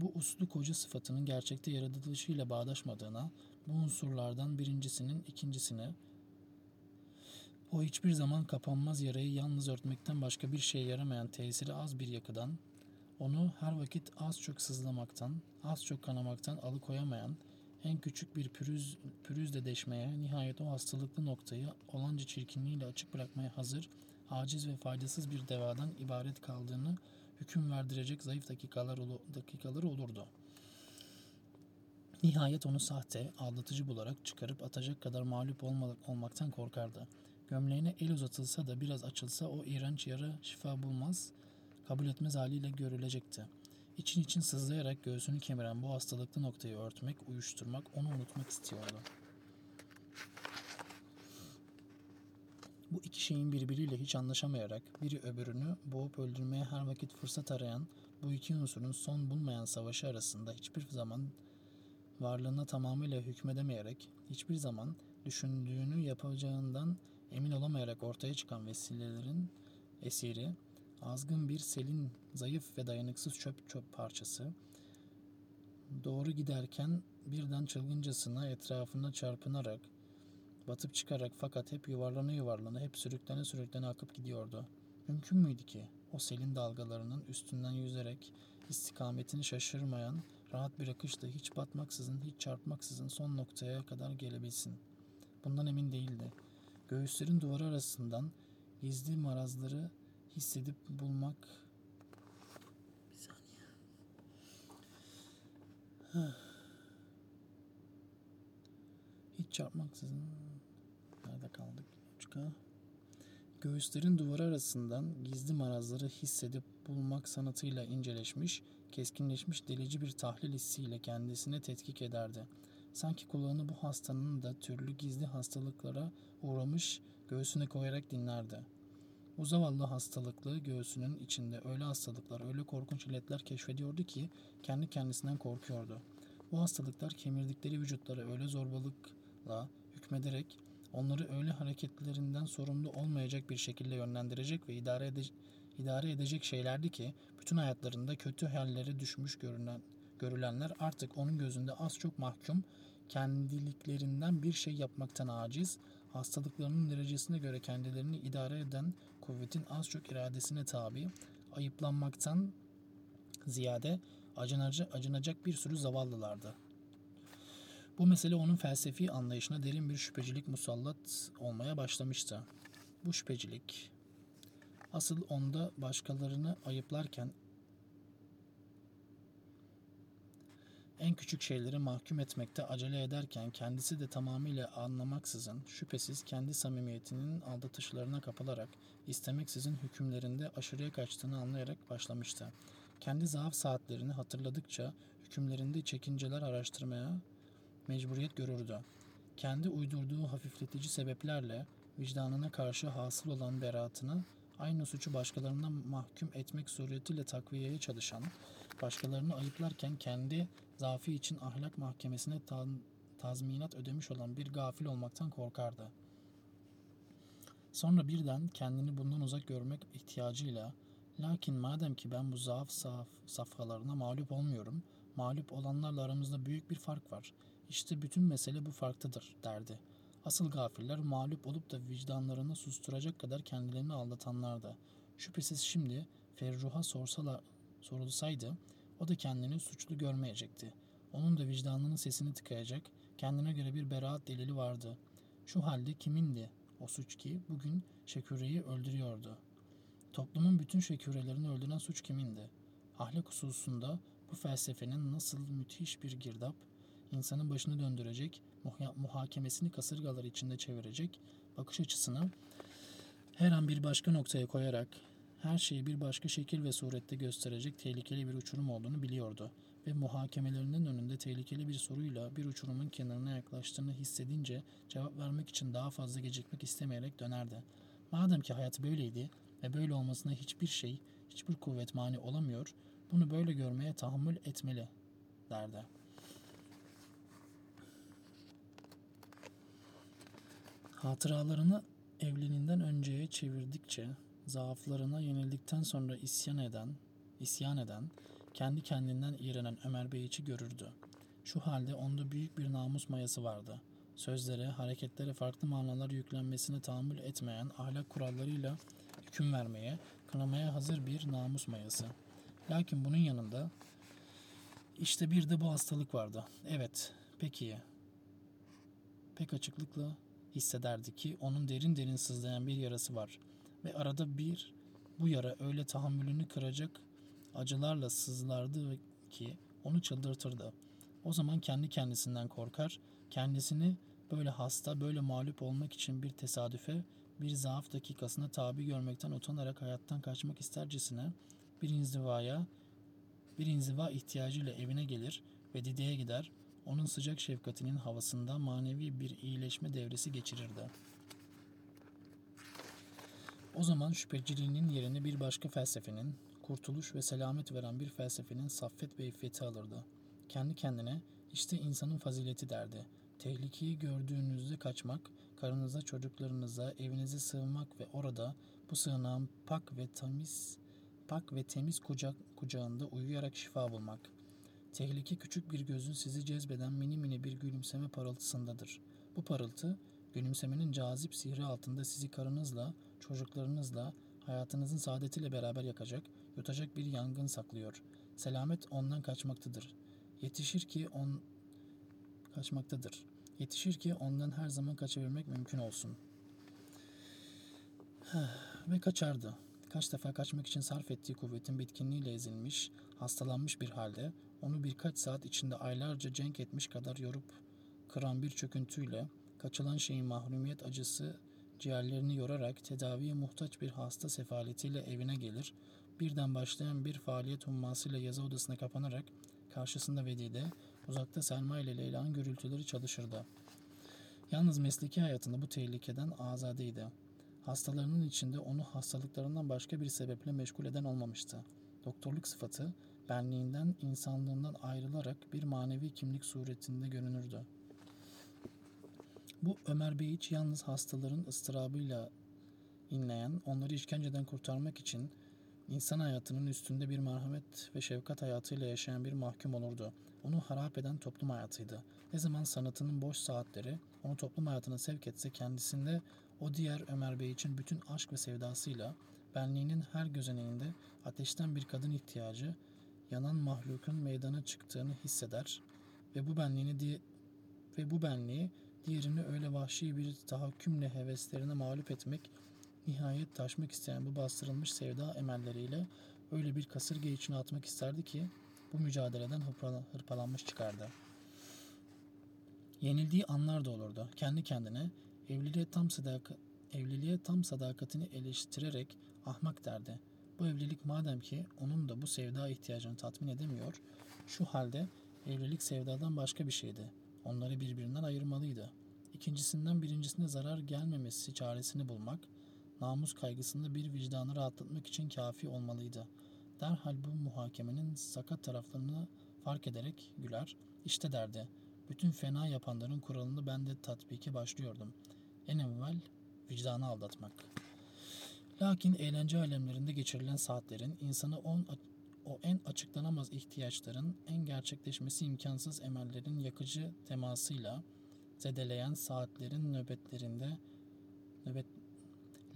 Bu uslu koca sıfatının gerçekte yaratılışıyla bağdaşmadığına, bu unsurlardan birincisinin ikincisine, o hiçbir zaman kapanmaz yarayı yalnız örtmekten başka bir şeye yaramayan tesiri az bir yakıdan, onu her vakit az çok sızlamaktan, az çok kanamaktan alıkoyamayan, en küçük bir pürüz, pürüzle deşmeye, nihayet o hastalıklı noktayı olanca çirkinliğiyle açık bırakmaya hazır, aciz ve faydasız bir devadan ibaret kaldığını hüküm verdirecek zayıf dakikalar, dakikaları olurdu. Nihayet onu sahte, aldatıcı bularak çıkarıp atacak kadar mağlup olmaktan korkardı. Gömleğine el uzatılsa da biraz açılsa o iğrenç yara şifa bulmaz, kabul etmez haliyle görülecekti. İçin için sızlayarak göğsünü kemiren bu hastalıklı noktayı örtmek, uyuşturmak, onu unutmak istiyordu. Bu iki şeyin birbiriyle hiç anlaşamayarak biri öbürünü boğup öldürmeye her vakit fırsat arayan bu iki unsurun son bulmayan savaşı arasında hiçbir zaman varlığına tamamıyla hükmedemeyerek, hiçbir zaman düşündüğünü yapacağından emin olamayarak ortaya çıkan vesilelerin esiri, azgın bir selin zayıf ve dayanıksız çöp çöp parçası, doğru giderken birden çılgıncasına etrafında çarpınarak, batıp çıkarak fakat hep yuvarlana yuvarlana, hep sürüklene sürüklene akıp gidiyordu. Mümkün müydü ki o selin dalgalarının üstünden yüzerek istikametini şaşırmayan, rahat bir akışla hiç batmaksızın, hiç çarpmaksızın son noktaya kadar gelebilsin? Bundan emin değildi. Göğüslerin duvarı arasından gizli marazları hissedip bulmak bir saniye. Hiç çarpmaksızın nerede kaldık? 3K. Göğüslerin duvarı arasından gizli marazları hissedip bulmak sanatıyla inceleşmiş, keskinleşmiş delici bir tahlil hissiyle kendisine tetkik ederdi. Sanki kulağını bu hastanın da türlü gizli hastalıklara uğramış göğsüne koyarak dinlerdi. Bu zavallı hastalıklı göğsünün içinde öyle hastalıklar, öyle korkunç illetler keşfediyordu ki kendi kendisinden korkuyordu. Bu hastalıklar kemirdikleri vücutları öyle zorbalıkla hükmederek onları öyle hareketlerinden sorumlu olmayacak bir şekilde yönlendirecek ve idare, ede- idare edecek şeylerdi ki bütün hayatlarında kötü hallere düşmüş görünen, görülenler artık onun gözünde az çok mahkum, kendiliklerinden bir şey yapmaktan aciz, hastalıklarının derecesine göre kendilerini idare eden kuvvetin az çok iradesine tabi, ayıplanmaktan ziyade acınacak, acınacak bir sürü zavallılardı. Bu mesele onun felsefi anlayışına derin bir şüphecilik musallat olmaya başlamıştı. Bu şüphecilik asıl onda başkalarını ayıplarken en küçük şeyleri mahkum etmekte acele ederken kendisi de tamamıyla anlamaksızın şüphesiz kendi samimiyetinin aldatışlarına kapılarak istemeksizin hükümlerinde aşırıya kaçtığını anlayarak başlamıştı. Kendi zaaf saatlerini hatırladıkça hükümlerinde çekinceler araştırmaya mecburiyet görürdü. Kendi uydurduğu hafifletici sebeplerle vicdanına karşı hasıl olan beraatını aynı suçu başkalarına mahkum etmek suretiyle takviyeye çalışan, başkalarını ayıplarken kendi zaafı için ahlak mahkemesine tan tazminat ödemiş olan bir gafil olmaktan korkardı. Sonra birden kendini bundan uzak görmek ihtiyacıyla lakin madem ki ben bu zaaf saf, safhalarına mağlup olmuyorum, mağlup olanlarla aramızda büyük bir fark var. İşte bütün mesele bu farktadır derdi. Asıl gafiller mağlup olup da vicdanlarını susturacak kadar kendilerini aldatanlardı. Şüphesiz şimdi Ferruh'a sorsalar, sorulsaydı o da kendini suçlu görmeyecekti. Onun da vicdanının sesini tıkayacak, kendine göre bir beraat delili vardı. Şu halde kimindi o suç ki bugün Şeküre'yi öldürüyordu? Toplumun bütün şekürelerini öldüren suç kimindi? Ahlak hususunda bu felsefenin nasıl müthiş bir girdap, insanın başını döndürecek, muhakemesini kasırgalar içinde çevirecek, bakış açısını her an bir başka noktaya koyarak her şeyi bir başka şekil ve surette gösterecek tehlikeli bir uçurum olduğunu biliyordu ve muhakemelerinin önünde tehlikeli bir soruyla bir uçurumun kenarına yaklaştığını hissedince cevap vermek için daha fazla gecikmek istemeyerek dönerdi. Madem ki hayat böyleydi ve böyle olmasına hiçbir şey, hiçbir kuvvet mani olamıyor, bunu böyle görmeye tahammül etmeli derdi. Hatıralarını evliliğinden önceye çevirdikçe zaaflarına yenildikten sonra isyan eden, isyan eden, kendi kendinden iğrenen Ömer Bey'içi görürdü. Şu halde onda büyük bir namus mayası vardı. Sözlere, hareketlere farklı manalar yüklenmesine tahammül etmeyen ahlak kurallarıyla hüküm vermeye, kınamaya hazır bir namus mayası. Lakin bunun yanında işte bir de bu hastalık vardı. Evet, peki pek açıklıkla hissederdi ki onun derin derin sızlayan bir yarası var ve arada bir bu yara öyle tahammülünü kıracak acılarla sızlardı ki onu çıldırtırdı. O zaman kendi kendisinden korkar, kendisini böyle hasta, böyle mağlup olmak için bir tesadüfe, bir zaaf dakikasına tabi görmekten utanarak hayattan kaçmak istercesine bir inzivaya, bir inziva ihtiyacıyla evine gelir ve Dide'ye gider, onun sıcak şefkatinin havasında manevi bir iyileşme devresi geçirirdi. O zaman şüpheciliğinin yerini bir başka felsefenin, kurtuluş ve selamet veren bir felsefenin saffet ve iffeti alırdı. Kendi kendine işte insanın fazileti derdi. Tehlikeyi gördüğünüzde kaçmak, karınıza, çocuklarınıza, evinize sığınmak ve orada bu sığınağın pak ve temiz, pak ve temiz kucak kucağında uyuyarak şifa bulmak. Tehlike küçük bir gözün sizi cezbeden mini mini bir gülümseme parıltısındadır. Bu parıltı, gülümsemenin cazip sihri altında sizi karınızla, çocuklarınızla, hayatınızın saadetiyle beraber yakacak, yutacak bir yangın saklıyor. Selamet ondan kaçmaktadır. Yetişir ki on kaçmaktadır. Yetişir ki ondan her zaman kaçabilmek mümkün olsun. Ve kaçardı. Kaç defa kaçmak için sarf ettiği kuvvetin bitkinliğiyle ezilmiş, hastalanmış bir halde onu birkaç saat içinde aylarca cenk etmiş kadar yorup kıran bir çöküntüyle kaçılan şeyin mahrumiyet acısı ciğerlerini yorarak tedaviye muhtaç bir hasta sefaletiyle evine gelir, birden başlayan bir faaliyet hummasıyla yazı odasına kapanarak karşısında Vedide, uzakta Selma ile Leyla'nın gürültüleri çalışırdı. Yalnız mesleki hayatında bu tehlikeden azadeydi. Hastalarının içinde onu hastalıklarından başka bir sebeple meşgul eden olmamıştı. Doktorluk sıfatı, benliğinden, insanlığından ayrılarak bir manevi kimlik suretinde görünürdü. Bu Ömer Bey hiç yalnız hastaların ıstırabıyla inleyen, onları işkenceden kurtarmak için insan hayatının üstünde bir merhamet ve şefkat hayatıyla yaşayan bir mahkum olurdu. Onu harap eden toplum hayatıydı. Ne zaman sanatının boş saatleri onu toplum hayatına sevk etse kendisinde o diğer Ömer Bey için bütün aşk ve sevdasıyla benliğinin her gözeneğinde ateşten bir kadın ihtiyacı, yanan mahlukun meydana çıktığını hisseder ve bu benliğini diye ve bu benliği diğerini öyle vahşi bir tahakkümle heveslerine mağlup etmek, nihayet taşmak isteyen bu bastırılmış sevda emelleriyle öyle bir kasırga içine atmak isterdi ki bu mücadeleden hırpalanmış çıkardı. Yenildiği anlar da olurdu. Kendi kendine evliliğe tam sadaka, evliliğe tam sadakatini eleştirerek ahmak derdi. Bu evlilik madem ki onun da bu sevda ihtiyacını tatmin edemiyor, şu halde evlilik sevdadan başka bir şeydi. Onları birbirinden ayırmalıydı. İkincisinden birincisine zarar gelmemesi çaresini bulmak, namus kaygısında bir vicdanı rahatlatmak için kafi olmalıydı. Derhal bu muhakemenin sakat taraflarını fark ederek güler, işte derdi, Bütün fena yapanların kuralını ben de tatbike başlıyordum. En evvel vicdanı aldatmak. Lakin eğlence alemlerinde geçirilen saatlerin insanı on, o en açıklanamaz ihtiyaçların, en gerçekleşmesi imkansız emellerin yakıcı temasıyla zedeleyen saatlerin nöbetlerinde nöbet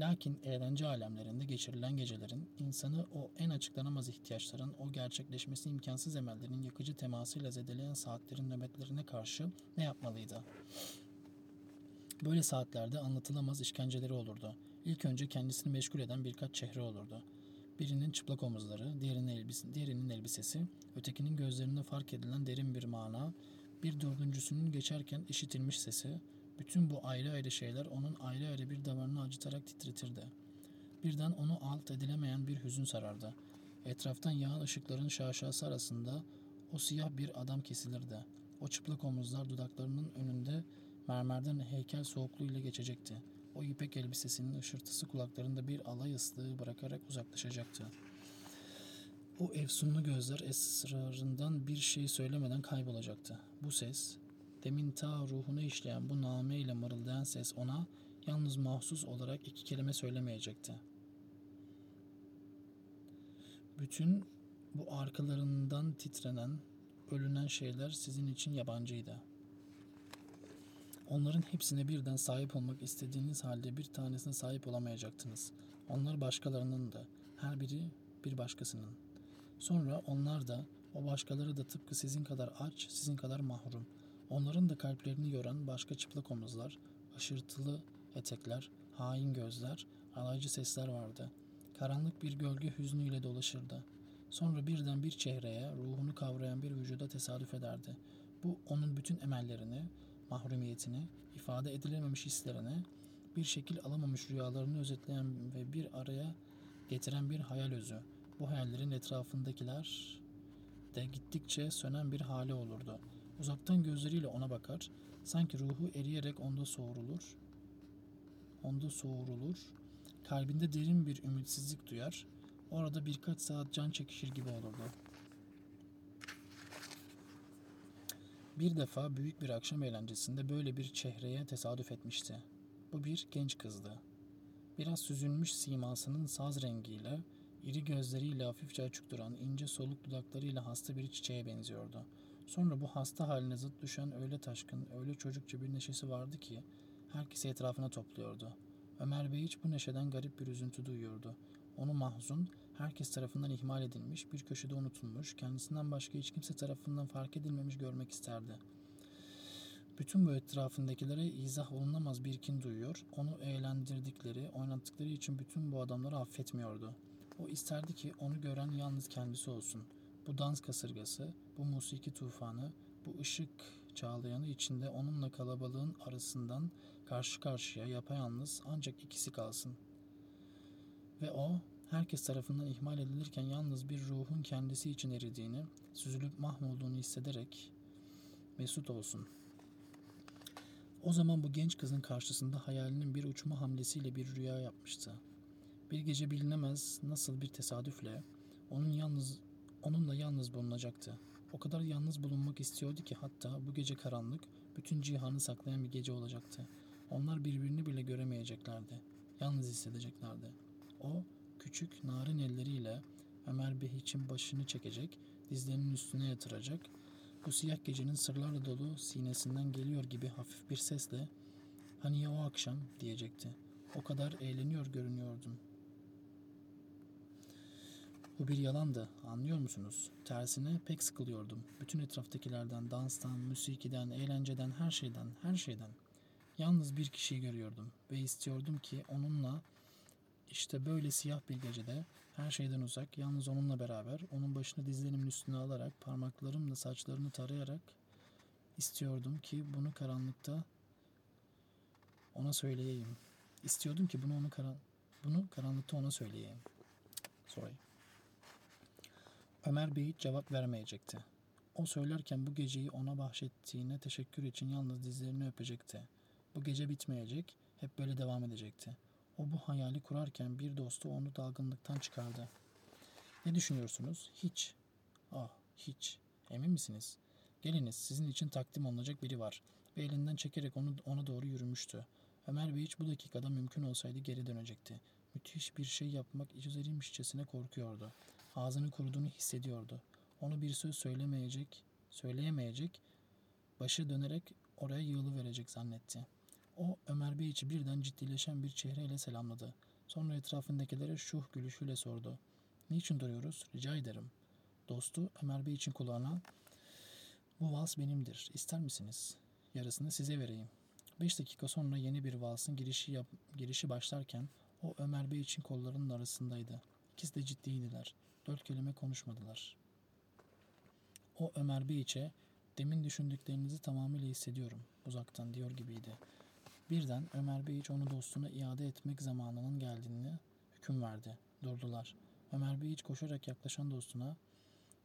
Lakin eğlence alemlerinde geçirilen gecelerin insanı o en açıklanamaz ihtiyaçların, o gerçekleşmesi imkansız emellerin yakıcı temasıyla zedeleyen saatlerin nöbetlerine karşı ne yapmalıydı? Böyle saatlerde anlatılamaz işkenceleri olurdu. İlk önce kendisini meşgul eden birkaç çehre olurdu. Birinin çıplak omuzları, diğerinin, elbise, diğerinin elbisesi, ötekinin gözlerinde fark edilen derin bir mana, bir dördüncüsünün geçerken işitilmiş sesi, bütün bu ayrı ayrı şeyler onun ayrı ayrı bir damarını acıtarak titretirdi. Birden onu alt edilemeyen bir hüzün sarardı. Etraftan yağan ışıkların şaşası arasında o siyah bir adam kesilirdi. O çıplak omuzlar dudaklarının önünde mermerden heykel soğukluğuyla geçecekti. O ipek elbisesinin ışırtısı kulaklarında bir alay ıslığı bırakarak uzaklaşacaktı. O efsunlu gözler esrarından bir şey söylemeden kaybolacaktı. Bu ses, demin ta ruhunu işleyen bu name ile mırıldayan ses ona yalnız mahsus olarak iki kelime söylemeyecekti. Bütün bu arkalarından titrenen, bölünen şeyler sizin için yabancıydı. Onların hepsine birden sahip olmak istediğiniz halde bir tanesine sahip olamayacaktınız. Onlar başkalarının da, her biri bir başkasının. Sonra onlar da, o başkaları da tıpkı sizin kadar aç, sizin kadar mahrum. Onların da kalplerini yoran başka çıplak omuzlar, aşırtılı etekler, hain gözler, alaycı sesler vardı. Karanlık bir gölge hüznüyle dolaşırdı. Sonra birden bir çehreye, ruhunu kavrayan bir vücuda tesadüf ederdi. Bu onun bütün emellerini, mahrumiyetini, ifade edilememiş hislerini, bir şekil alamamış rüyalarını özetleyen ve bir araya getiren bir hayal özü. Bu hayallerin etrafındakiler de gittikçe sönen bir hali olurdu. Uzaktan gözleriyle ona bakar, sanki ruhu eriyerek onda soğurulur, onda soğurulur, kalbinde derin bir ümitsizlik duyar, orada birkaç saat can çekişir gibi olurdu. Bir defa büyük bir akşam eğlencesinde böyle bir çehreye tesadüf etmişti. Bu bir genç kızdı. Biraz süzülmüş simasının saz rengiyle, iri gözleriyle hafifçe açık duran ince soluk dudaklarıyla hasta bir çiçeğe benziyordu. Sonra bu hasta haline zıt düşen öyle taşkın, öyle çocukça bir neşesi vardı ki herkesi etrafına topluyordu. Ömer Bey hiç bu neşeden garip bir üzüntü duyuyordu. Onu mahzun, herkes tarafından ihmal edilmiş, bir köşede unutulmuş, kendisinden başka hiç kimse tarafından fark edilmemiş görmek isterdi. Bütün bu etrafındakilere izah olunamaz bir kin duyuyor, onu eğlendirdikleri, oynattıkları için bütün bu adamları affetmiyordu. O isterdi ki onu gören yalnız kendisi olsun. Bu dans kasırgası, bu musiki tufanı, bu ışık çağlayanı içinde onunla kalabalığın arasından karşı karşıya yapayalnız ancak ikisi kalsın. Ve o herkes tarafından ihmal edilirken yalnız bir ruhun kendisi için eridiğini, süzülüp mahvolduğunu hissederek mesut olsun. O zaman bu genç kızın karşısında hayalinin bir uçma hamlesiyle bir rüya yapmıştı. Bir gece bilinemez nasıl bir tesadüfle onun yalnız onunla yalnız bulunacaktı. O kadar yalnız bulunmak istiyordu ki hatta bu gece karanlık, bütün cihanı saklayan bir gece olacaktı. Onlar birbirini bile göremeyeceklerdi. Yalnız hissedeceklerdi. O, küçük, narin elleriyle Ömer Bey için başını çekecek, dizlerinin üstüne yatıracak, bu siyah gecenin sırlarla dolu sinesinden geliyor gibi hafif bir sesle ''Hani ya o akşam?'' diyecekti. O kadar eğleniyor görünüyordum. Bu bir yalandı, anlıyor musunuz? Tersine pek sıkılıyordum. Bütün etraftakilerden, danstan, müzikiden, eğlenceden, her şeyden, her şeyden. Yalnız bir kişiyi görüyordum ve istiyordum ki onunla işte böyle siyah bir gecede her şeyden uzak, yalnız onunla beraber, onun başını dizlerimin üstüne alarak, parmaklarımla saçlarını tarayarak istiyordum ki bunu karanlıkta ona söyleyeyim. İstiyordum ki bunu onu karan bunu karanlıkta ona söyleyeyim. Sorry. Ömer Bey cevap vermeyecekti. O söylerken bu geceyi ona bahşettiğine teşekkür için yalnız dizlerini öpecekti. Bu gece bitmeyecek, hep böyle devam edecekti. O bu hayali kurarken bir dostu onu dalgınlıktan çıkardı. Ne düşünüyorsunuz? Hiç. Ah, hiç. Emin misiniz? Geliniz sizin için takdim olunacak biri var. Ve elinden çekerek onu ona doğru yürümüştü. Ömer Bey hiç bu dakikada mümkün olsaydı geri dönecekti. Müthiş bir şey yapmak üzeriymişçesine korkuyordu. Ağzının kuruduğunu hissediyordu. Onu bir söz söylemeyecek, söyleyemeyecek, başı dönerek oraya yığılı verecek zannetti. O Ömer Bey içi birden ciddileşen bir çehreyle selamladı. Sonra etrafındakilere şuh gülüşüyle sordu. Niçin duruyoruz? Rica ederim. Dostu Ömer Bey için kulağına bu vals benimdir. İster misiniz? Yarısını size vereyim. Beş dakika sonra yeni bir valsın girişi, yap, girişi başlarken o Ömer Bey için kollarının arasındaydı. İkisi de ciddiydiler. Dört kelime konuşmadılar. O Ömer Bey içe demin düşündüklerinizi tamamıyla hissediyorum uzaktan diyor gibiydi. Birden Ömer Bey hiç onu dostuna iade etmek zamanının geldiğini hüküm verdi. Durdular. Ömer Bey hiç koşarak yaklaşan dostuna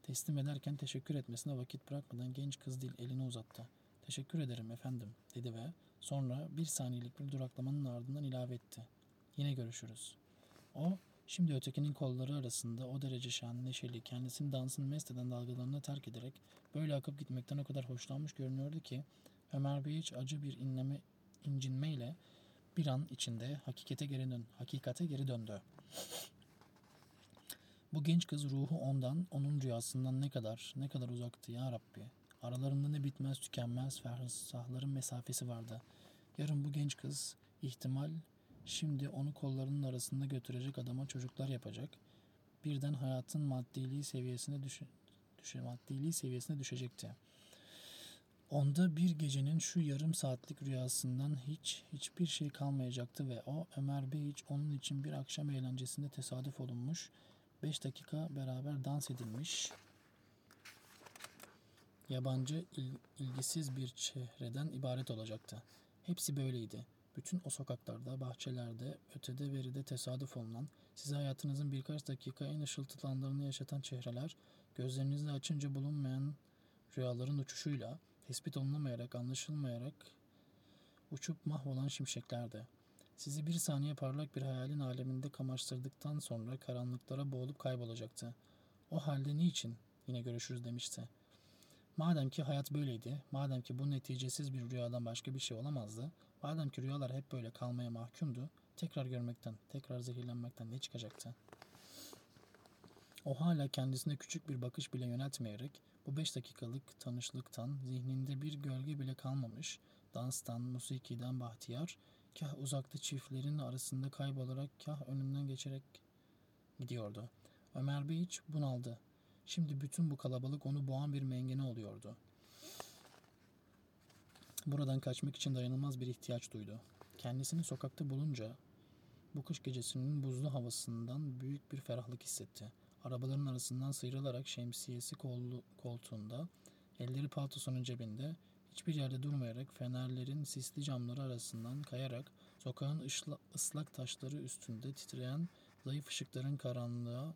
teslim ederken teşekkür etmesine vakit bırakmadan genç kız dil elini uzattı. Teşekkür ederim efendim dedi ve sonra bir saniyelik bir duraklamanın ardından ilave etti. Yine görüşürüz. O şimdi ötekinin kolları arasında o derece şen, neşeli, kendisini dansın mest eden dalgalarına terk ederek böyle akıp gitmekten o kadar hoşlanmış görünüyordu ki Ömer Bey hiç acı bir inleme, incinmeyle bir an içinde hakikate geri dön, hakikate geri döndü. Bu genç kız ruhu ondan, onun rüyasından ne kadar, ne kadar uzaktı ya Rabbi. Aralarında ne bitmez tükenmez fersahların mesafesi vardı. Yarın bu genç kız ihtimal şimdi onu kollarının arasında götürecek adama çocuklar yapacak. Birden hayatın maddiliği seviyesine düş düşe, maddiliği seviyesine düşecekti. Onda bir gecenin şu yarım saatlik rüyasından hiç hiçbir şey kalmayacaktı ve o Ömer Bey hiç onun için bir akşam eğlencesinde tesadüf olunmuş, beş dakika beraber dans edilmiş, yabancı il- ilgisiz bir çehreden ibaret olacaktı. Hepsi böyleydi. Bütün o sokaklarda, bahçelerde, ötede veride tesadüf olunan, size hayatınızın birkaç dakika en ışıltılı yaşatan çehreler, gözlerinizi açınca bulunmayan rüyaların uçuşuyla, tespit olunamayarak, anlaşılmayarak uçup mahvolan şimşeklerdi. Sizi bir saniye parlak bir hayalin aleminde kamaştırdıktan sonra karanlıklara boğulup kaybolacaktı. O halde niçin yine görüşürüz demişti. Madem ki hayat böyleydi, madem ki bu neticesiz bir rüyadan başka bir şey olamazdı, madem ki rüyalar hep böyle kalmaya mahkumdu, tekrar görmekten, tekrar zehirlenmekten ne çıkacaktı? O hala kendisine küçük bir bakış bile yöneltmeyerek bu beş dakikalık tanışlıktan zihninde bir gölge bile kalmamış, danstan, musikiden bahtiyar, kah uzakta çiftlerin arasında kaybolarak kah önünden geçerek gidiyordu. Ömer Bey hiç bunaldı. Şimdi bütün bu kalabalık onu boğan bir mengene oluyordu. Buradan kaçmak için dayanılmaz bir ihtiyaç duydu. Kendisini sokakta bulunca bu kış gecesinin buzlu havasından büyük bir ferahlık hissetti. Arabaların arasından sıyrılarak şemsiyesi kollu, koltuğunda, elleri paltosunun cebinde, hiçbir yerde durmayarak fenerlerin sisli camları arasından kayarak sokağın ışla, ıslak taşları üstünde titreyen zayıf ışıkların karanlığa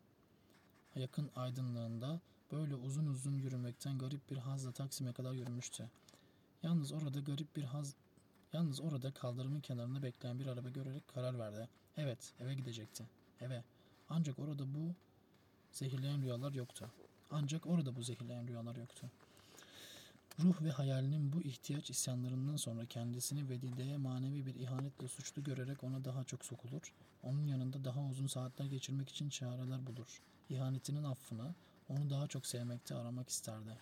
yakın aydınlığında böyle uzun uzun yürümekten garip bir hazla Taksim'e kadar yürümüştü. Yalnız orada garip bir haz Yalnız orada kaldırımın kenarında bekleyen bir araba görerek karar verdi. Evet, eve gidecekti. Eve. Ancak orada bu zehirleyen rüyalar yoktu. Ancak orada bu zehirleyen rüyalar yoktu. Ruh ve hayalinin bu ihtiyaç isyanlarından sonra kendisini Vedide'ye manevi bir ihanetle suçlu görerek ona daha çok sokulur, onun yanında daha uzun saatler geçirmek için çareler bulur. İhanetinin affını onu daha çok sevmekte aramak isterdi.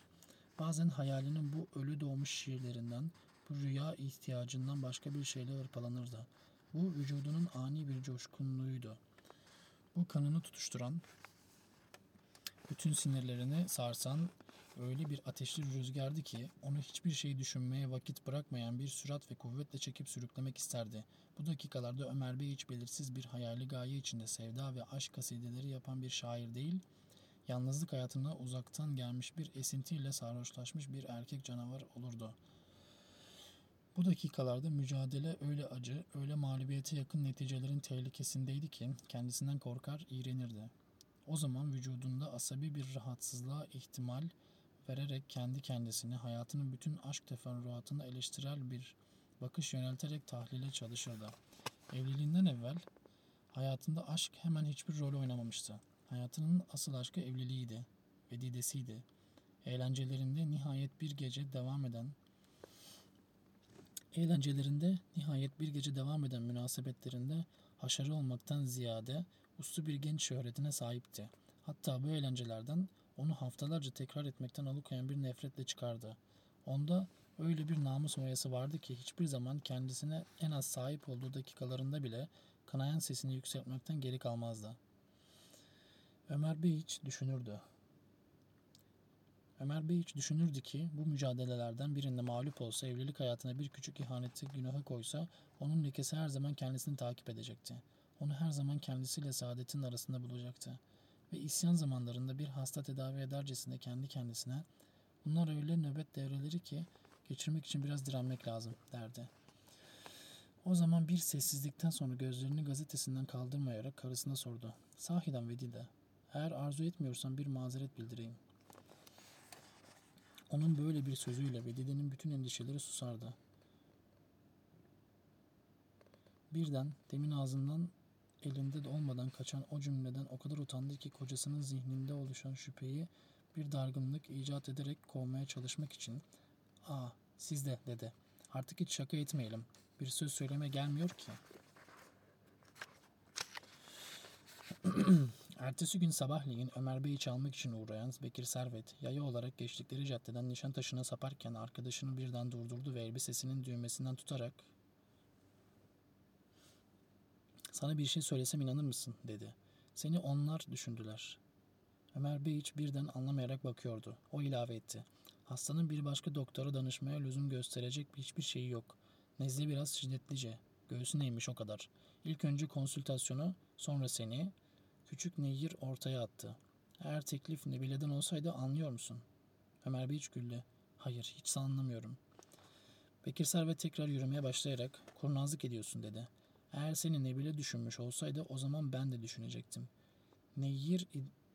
Bazen hayalinin bu ölü doğmuş şiirlerinden, bu rüya ihtiyacından başka bir şeyle hırpalanırdı. Bu vücudunun ani bir coşkunluğuydu. Bu kanını tutuşturan, bütün sinirlerini sarsan öyle bir ateşli rüzgardı ki onu hiçbir şey düşünmeye vakit bırakmayan bir sürat ve kuvvetle çekip sürüklemek isterdi. Bu dakikalarda Ömer Bey hiç belirsiz bir hayali gaye içinde sevda ve aşk kasideleri yapan bir şair değil, yalnızlık hayatına uzaktan gelmiş bir esintiyle sarhoşlaşmış bir erkek canavar olurdu. Bu dakikalarda mücadele öyle acı, öyle mağlubiyete yakın neticelerin tehlikesindeydi ki kendisinden korkar, iğrenirdi. O zaman vücudunda asabi bir rahatsızlığa ihtimal vererek kendi kendisini hayatının bütün aşk teferruatını eleştirel bir bakış yönelterek tahlile çalışırdı. Evliliğinden evvel hayatında aşk hemen hiçbir rol oynamamıştı. Hayatının asıl aşkı evliliğiydi ve didesiydi. Eğlencelerinde nihayet bir gece devam eden Eğlencelerinde nihayet bir gece devam eden münasebetlerinde haşarı olmaktan ziyade uslu bir genç şöhretine sahipti. Hatta bu eğlencelerden onu haftalarca tekrar etmekten alıkoyan bir nefretle çıkardı. Onda öyle bir namus mayası vardı ki hiçbir zaman kendisine en az sahip olduğu dakikalarında bile kanayan sesini yükseltmekten geri kalmazdı. Ömer Bey hiç düşünürdü. Ömer Bey hiç düşünürdü ki bu mücadelelerden birinde mağlup olsa evlilik hayatına bir küçük ihaneti günaha koysa onun lekesi her zaman kendisini takip edecekti. Onu her zaman kendisiyle saadetin arasında bulacaktı. Ve isyan zamanlarında bir hasta tedavi edercesine kendi kendisine bunlar öyle nöbet devreleri ki geçirmek için biraz direnmek lazım derdi. O zaman bir sessizlikten sonra gözlerini gazetesinden kaldırmayarak karısına sordu. Sahiden Vedide, eğer arzu etmiyorsan bir mazeret bildireyim. Onun böyle bir sözüyle Vedide'nin bütün endişeleri susardı. Birden demin ağzından elinde de olmadan kaçan o cümleden o kadar utandı ki kocasının zihninde oluşan şüpheyi bir dargınlık icat ederek kovmaya çalışmak için ''Aa siz de'' dedi. ''Artık hiç şaka etmeyelim. Bir söz söyleme gelmiyor ki.'' Ertesi gün sabahleyin Ömer Bey'i çalmak için uğrayan Bekir Servet, yaya olarak geçtikleri caddeden Nişantaşı'na saparken arkadaşını birden durdurdu ve elbisesinin düğmesinden tutarak ''Sana bir şey söylesem inanır mısın?'' dedi. ''Seni onlar düşündüler.'' Ömer Bey hiç birden anlamayarak bakıyordu. O ilave etti. ''Hastanın bir başka doktora danışmaya lüzum gösterecek hiçbir şeyi yok. Nezle biraz şiddetlice. Göğsü neymiş o kadar. İlk önce konsültasyonu, sonra seni, Küçük Nehir ortaya attı. Eğer teklif Nebile'den olsaydı anlıyor musun? Ömer Bey hiç güldü. Hayır, hiç anlamıyorum. Bekir Servet tekrar yürümeye başlayarak kurnazlık ediyorsun dedi. Eğer seni Nebile düşünmüş olsaydı o zaman ben de düşünecektim. Nehir,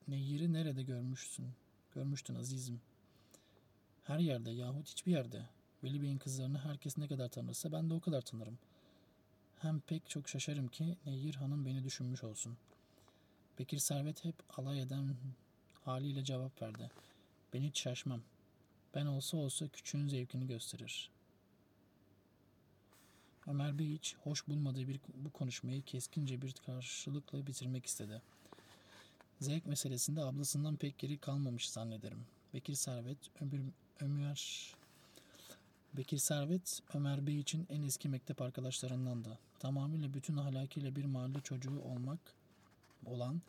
Nehir'i nerede görmüşsün? Görmüştün azizim. Her yerde yahut hiçbir yerde. Veli Bey'in kızlarını herkes ne kadar tanırsa ben de o kadar tanırım. Hem pek çok şaşarım ki Nehir Hanım beni düşünmüş olsun.'' Bekir Servet hep alay eden haliyle cevap verdi. Ben hiç şaşmam. Ben olsa olsa küçüğün zevkini gösterir. Ömer Bey hiç hoş bulmadığı bir, bu konuşmayı keskince bir karşılıkla bitirmek istedi. Zevk meselesinde ablasından pek geri kalmamış zannederim. Bekir Servet, Ömür, Ömer Bekir Servet, Ömer Bey için en eski mektep arkadaşlarındandı. Tamamıyla bütün ahlakıyla bir mahalle çocuğu olmak olan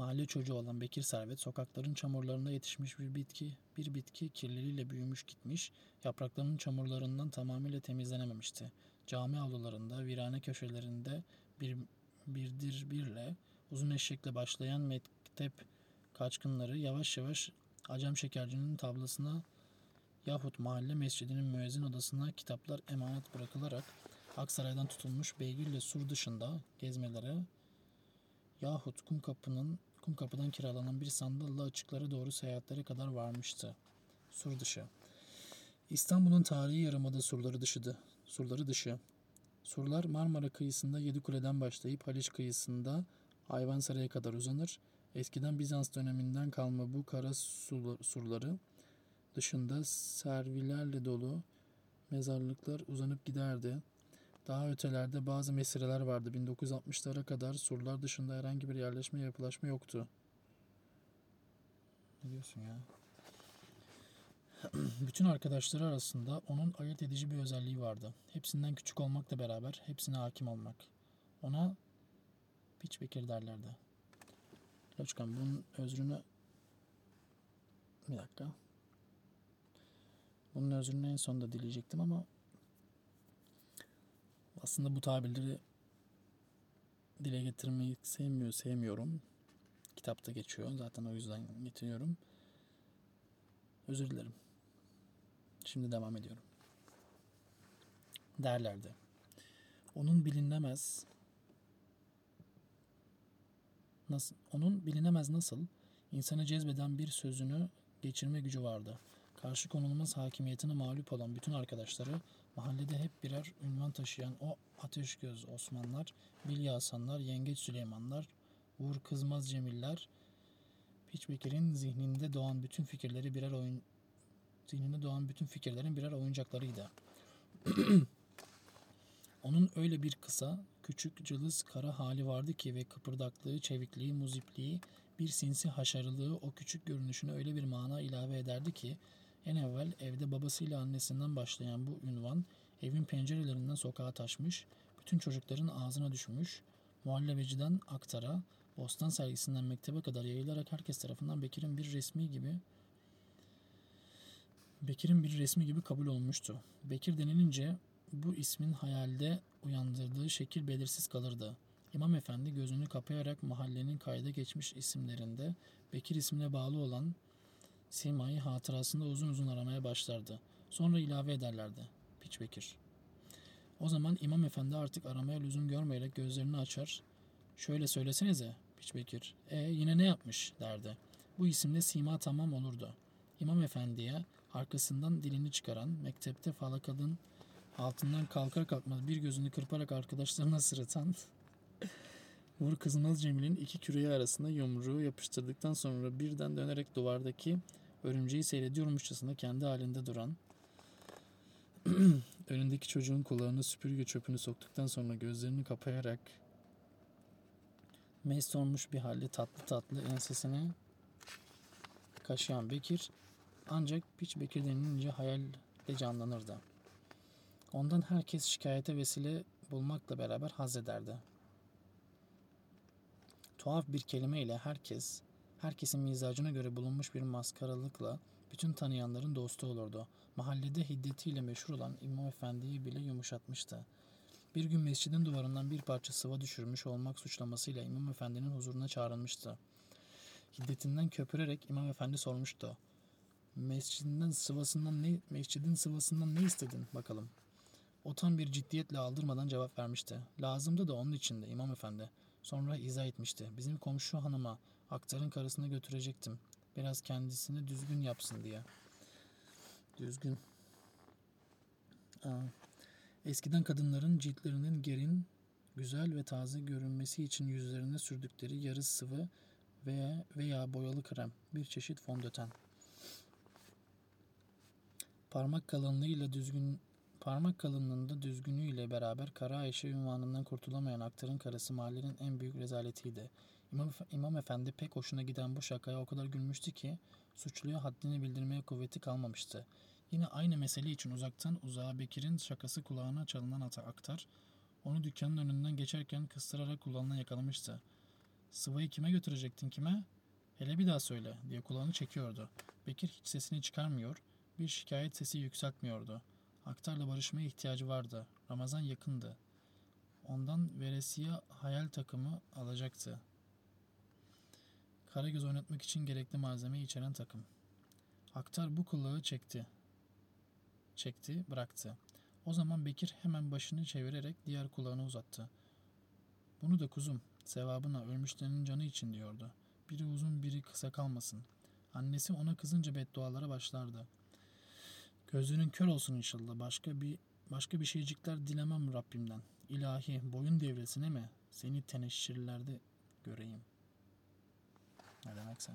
mahalle çocuğu olan Bekir Servet sokakların çamurlarında yetişmiş bir bitki, bir bitki kirliliğiyle büyümüş gitmiş, yapraklarının çamurlarından tamamıyla temizlenememişti. Cami avlularında, virane köşelerinde bir birdir birle uzun eşekle başlayan mektep kaçkınları yavaş yavaş Acem Şekerci'nin tablasına yahut mahalle mescidinin müezzin odasına kitaplar emanet bırakılarak Aksaray'dan tutulmuş beygirle sur dışında gezmelere yahut kum kapının kum kapıdan kiralanan bir sandalla açıklara doğru seyahatlere kadar varmıştı. Sur dışı. İstanbul'un tarihi yarımada surları dışıdı. Surları dışı. Surlar Marmara kıyısında Yedikule'den başlayıp Haliç kıyısında Ayvansaray'a kadar uzanır. Eskiden Bizans döneminden kalma bu kara surları dışında servilerle dolu mezarlıklar uzanıp giderdi. Daha ötelerde bazı mesireler vardı. 1960'lara kadar surlar dışında herhangi bir yerleşme yapılaşma yoktu. Ne diyorsun ya? Bütün arkadaşları arasında onun ayırt edici bir özelliği vardı. Hepsinden küçük olmakla beraber hepsine hakim olmak. Ona piç bekir derlerdi. Loçkan bunun özrünü bir dakika. Bunun özrünü en sonunda dileyecektim ama aslında bu tabirleri dile getirmeyi sevmiyor, sevmiyorum. Kitapta geçiyor. Zaten o yüzden getiriyorum. Özür dilerim. Şimdi devam ediyorum. Derlerdi. Onun bilinemez nasıl onun bilinemez nasıl insanı cezbeden bir sözünü geçirme gücü vardı. Karşı konulmaz hakimiyetine mağlup olan bütün arkadaşları Mahallede hep birer ünvan taşıyan o ateşgöz Osmanlar, Bilya Hasanlar, Yengeç Süleymanlar, Uğur Kızmaz Cemiller Piç Bekir'in zihninde doğan bütün fikirleri birer oyun zihninde doğan bütün fikirlerin birer oyuncaklarıydı. Onun öyle bir kısa, küçük, cılız, kara hali vardı ki ve kıpırdaklığı, çevikliği, muzipliği, bir sinsi haşarılığı o küçük görünüşüne öyle bir mana ilave ederdi ki en evvel evde babasıyla annesinden başlayan bu ünvan evin pencerelerinden sokağa taşmış, bütün çocukların ağzına düşmüş, muhallebeciden aktara, bostan sergisinden mektebe kadar yayılarak herkes tarafından Bekir'in bir resmi gibi Bekir'in bir resmi gibi kabul olmuştu. Bekir denilince bu ismin hayalde uyandırdığı şekil belirsiz kalırdı. İmam Efendi gözünü kapayarak mahallenin kayda geçmiş isimlerinde Bekir ismine bağlı olan Sima'yı hatırasında uzun uzun aramaya başlardı. Sonra ilave ederlerdi. Piç. O zaman İmam Efendi artık aramaya lüzum görmeyerek gözlerini açar. Şöyle söylesenize Piç Bekir. E yine ne yapmış derdi. Bu isimle Sima tamam olurdu. İmam Efendi'ye arkasından dilini çıkaran, mektepte falakadın altından kalkar kalkmaz bir gözünü kırparak arkadaşlarına sırıtan Vur Kızmaz Cemil'in iki küreği arasında yumruğu yapıştırdıktan sonra birden dönerek duvardaki örümceği seyrediyormuşçasına kendi halinde duran önündeki çocuğun kulağına süpürge çöpünü soktuktan sonra gözlerini kapayarak mest olmuş bir halde tatlı tatlı ensesine kaşıyan Bekir ancak Piç Bekir denilince hayalde canlanırdı. Ondan herkes şikayete vesile bulmakla beraber haz ederdi. Tuhaf bir kelimeyle herkes, herkesin mizacına göre bulunmuş bir maskaralıkla bütün tanıyanların dostu olurdu. Mahallede hiddetiyle meşhur olan İmam Efendi'yi bile yumuşatmıştı. Bir gün mescidin duvarından bir parça sıva düşürmüş olmak suçlamasıyla İmam Efendi'nin huzuruna çağrılmıştı. Hiddetinden köpürerek İmam Efendi sormuştu. Mescidin sıvasından ne, mescidin sıvasından ne istedin bakalım? O tam bir ciddiyetle aldırmadan cevap vermişti. Lazımdı da onun içinde İmam Efendi. Sonra izah etmişti. Bizim komşu hanıma aktarın karısını götürecektim. Biraz kendisini düzgün yapsın diye. Düzgün. Aa, eskiden kadınların ciltlerinin gerin, güzel ve taze görünmesi için yüzlerine sürdükleri yarı sıvı veya, veya boyalı krem, bir çeşit fondöten. Parmak kalınlığıyla düzgün Parmak kalınlığında düzgünlüğüyle beraber Kara Ayşe ünvanından kurtulamayan aktarın karısı mahallenin en büyük rezaletiydi. İmam, İmam Efendi pek hoşuna giden bu şakaya o kadar gülmüştü ki suçluya haddini bildirmeye kuvveti kalmamıştı. Yine aynı mesele için uzaktan uzağa Bekir'in şakası kulağına çalınan ata aktar, onu dükkanın önünden geçerken kıstırarak kulağına yakalamıştı. Sıvayı kime götürecektin kime? Hele bir daha söyle diye kulağını çekiyordu. Bekir hiç sesini çıkarmıyor, bir şikayet sesi yükseltmiyordu. Aktar'la barışmaya ihtiyacı vardı. Ramazan yakındı. Ondan veresiye hayal takımı alacaktı. Karagöz oynatmak için gerekli malzemeyi içeren takım. Aktar bu kulağı çekti. Çekti, bıraktı. O zaman Bekir hemen başını çevirerek diğer kulağını uzattı. Bunu da kuzum, sevabına ölmüşlerin canı için diyordu. Biri uzun biri kısa kalmasın. Annesi ona kızınca beddualara başlardı. Gözünün kör olsun inşallah. Başka bir başka bir şeycikler dilemem Rabbimden. İlahi boyun devresine mi? Seni teneşşirlerde göreyim. Ne demekse.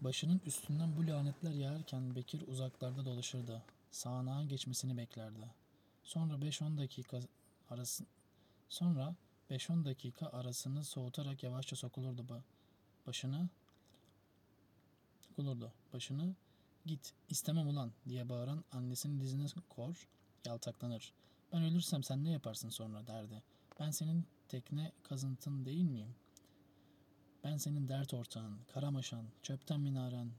Başının üstünden bu lanetler yağarken Bekir uzaklarda dolaşırdı. Sağanağa geçmesini beklerdi. Sonra 5-10 dakika arası sonra 5-10 dakika arasını soğutarak yavaşça sokulurdu ba başını sokulurdu. Başını Git istemem ulan diye bağıran annesinin dizine kor yaltaklanır. Ben ölürsem sen ne yaparsın sonra derdi. Ben senin tekne kazıntın değil miyim? Ben senin dert ortağın, karamaşan, çöpten minaren,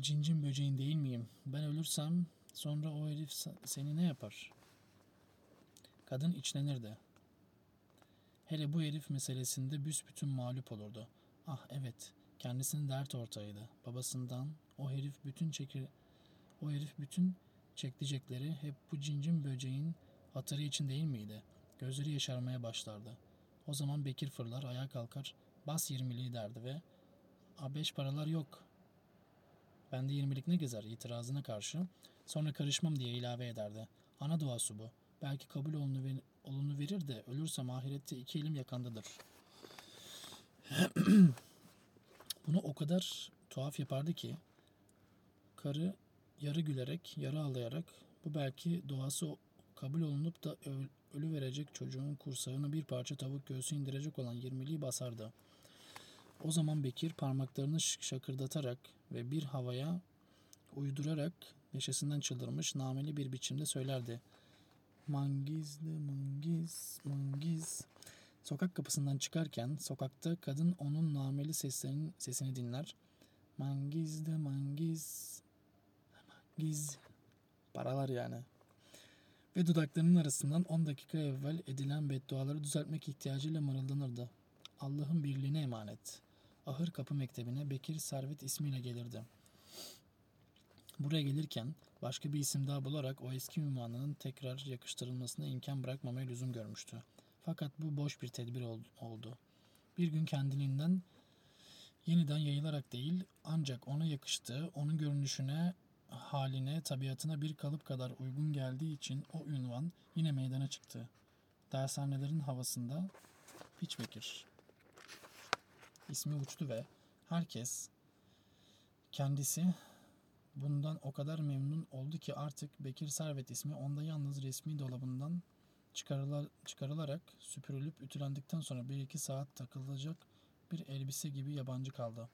cincin böceğin değil miyim? Ben ölürsem sonra o herif seni ne yapar? Kadın içlenirdi. Hele bu herif meselesinde büsbütün mağlup olurdu. Ah evet, Kendisinin dert ortağıydı. Babasından o herif bütün çekir o herif bütün çekticekleri hep bu cincin böceğin hatırı için değil miydi? Gözleri yaşarmaya başlardı. O zaman Bekir fırlar, ayağa kalkar, bas yirmiliği derdi ve a beş paralar yok. Bende yirmilik ne gezer itirazına karşı. Sonra karışmam diye ilave ederdi. Ana duası bu. Belki kabul olunu, olunu verir de ölürsem ahirette iki elim yakandadır.'' Bunu o kadar tuhaf yapardı ki karı yarı gülerek, yarı ağlayarak bu belki doğası kabul olunup da öl- ölü verecek çocuğun kursağına bir parça tavuk göğsü indirecek olan yirmiliği basardı. O zaman Bekir parmaklarını şakırdatarak ve bir havaya uydurarak neşesinden çıldırmış nameli bir biçimde söylerdi. Mangizli mangiz mangiz. Sokak kapısından çıkarken sokakta kadın onun nameli seslerin sesini dinler. Mangizli mangiz mangiz. Paralar yani. Ve dudaklarının arasından 10 dakika evvel edilen bedduaları düzeltmek ihtiyacıyla mırıldanırdı. Allah'ın birliğine emanet. Ahır Kapı Mektebi'ne Bekir Servet ismiyle gelirdi. Buraya gelirken başka bir isim daha bularak o eski ünvanının tekrar yakıştırılmasına imkan bırakmamaya lüzum görmüştü. Fakat bu boş bir tedbir ol- oldu. Bir gün kendiliğinden yeniden yayılarak değil ancak ona yakıştığı, onun görünüşüne, haline, tabiatına bir kalıp kadar uygun geldiği için o ünvan yine meydana çıktı. Dershanelerin havasında Piç Bekir ismi uçtu ve herkes kendisi bundan o kadar memnun oldu ki artık Bekir Servet ismi onda yalnız resmi dolabından çıkarıla- çıkarılarak süpürülüp ütülendikten sonra bir iki saat takılacak bir elbise gibi yabancı kaldı.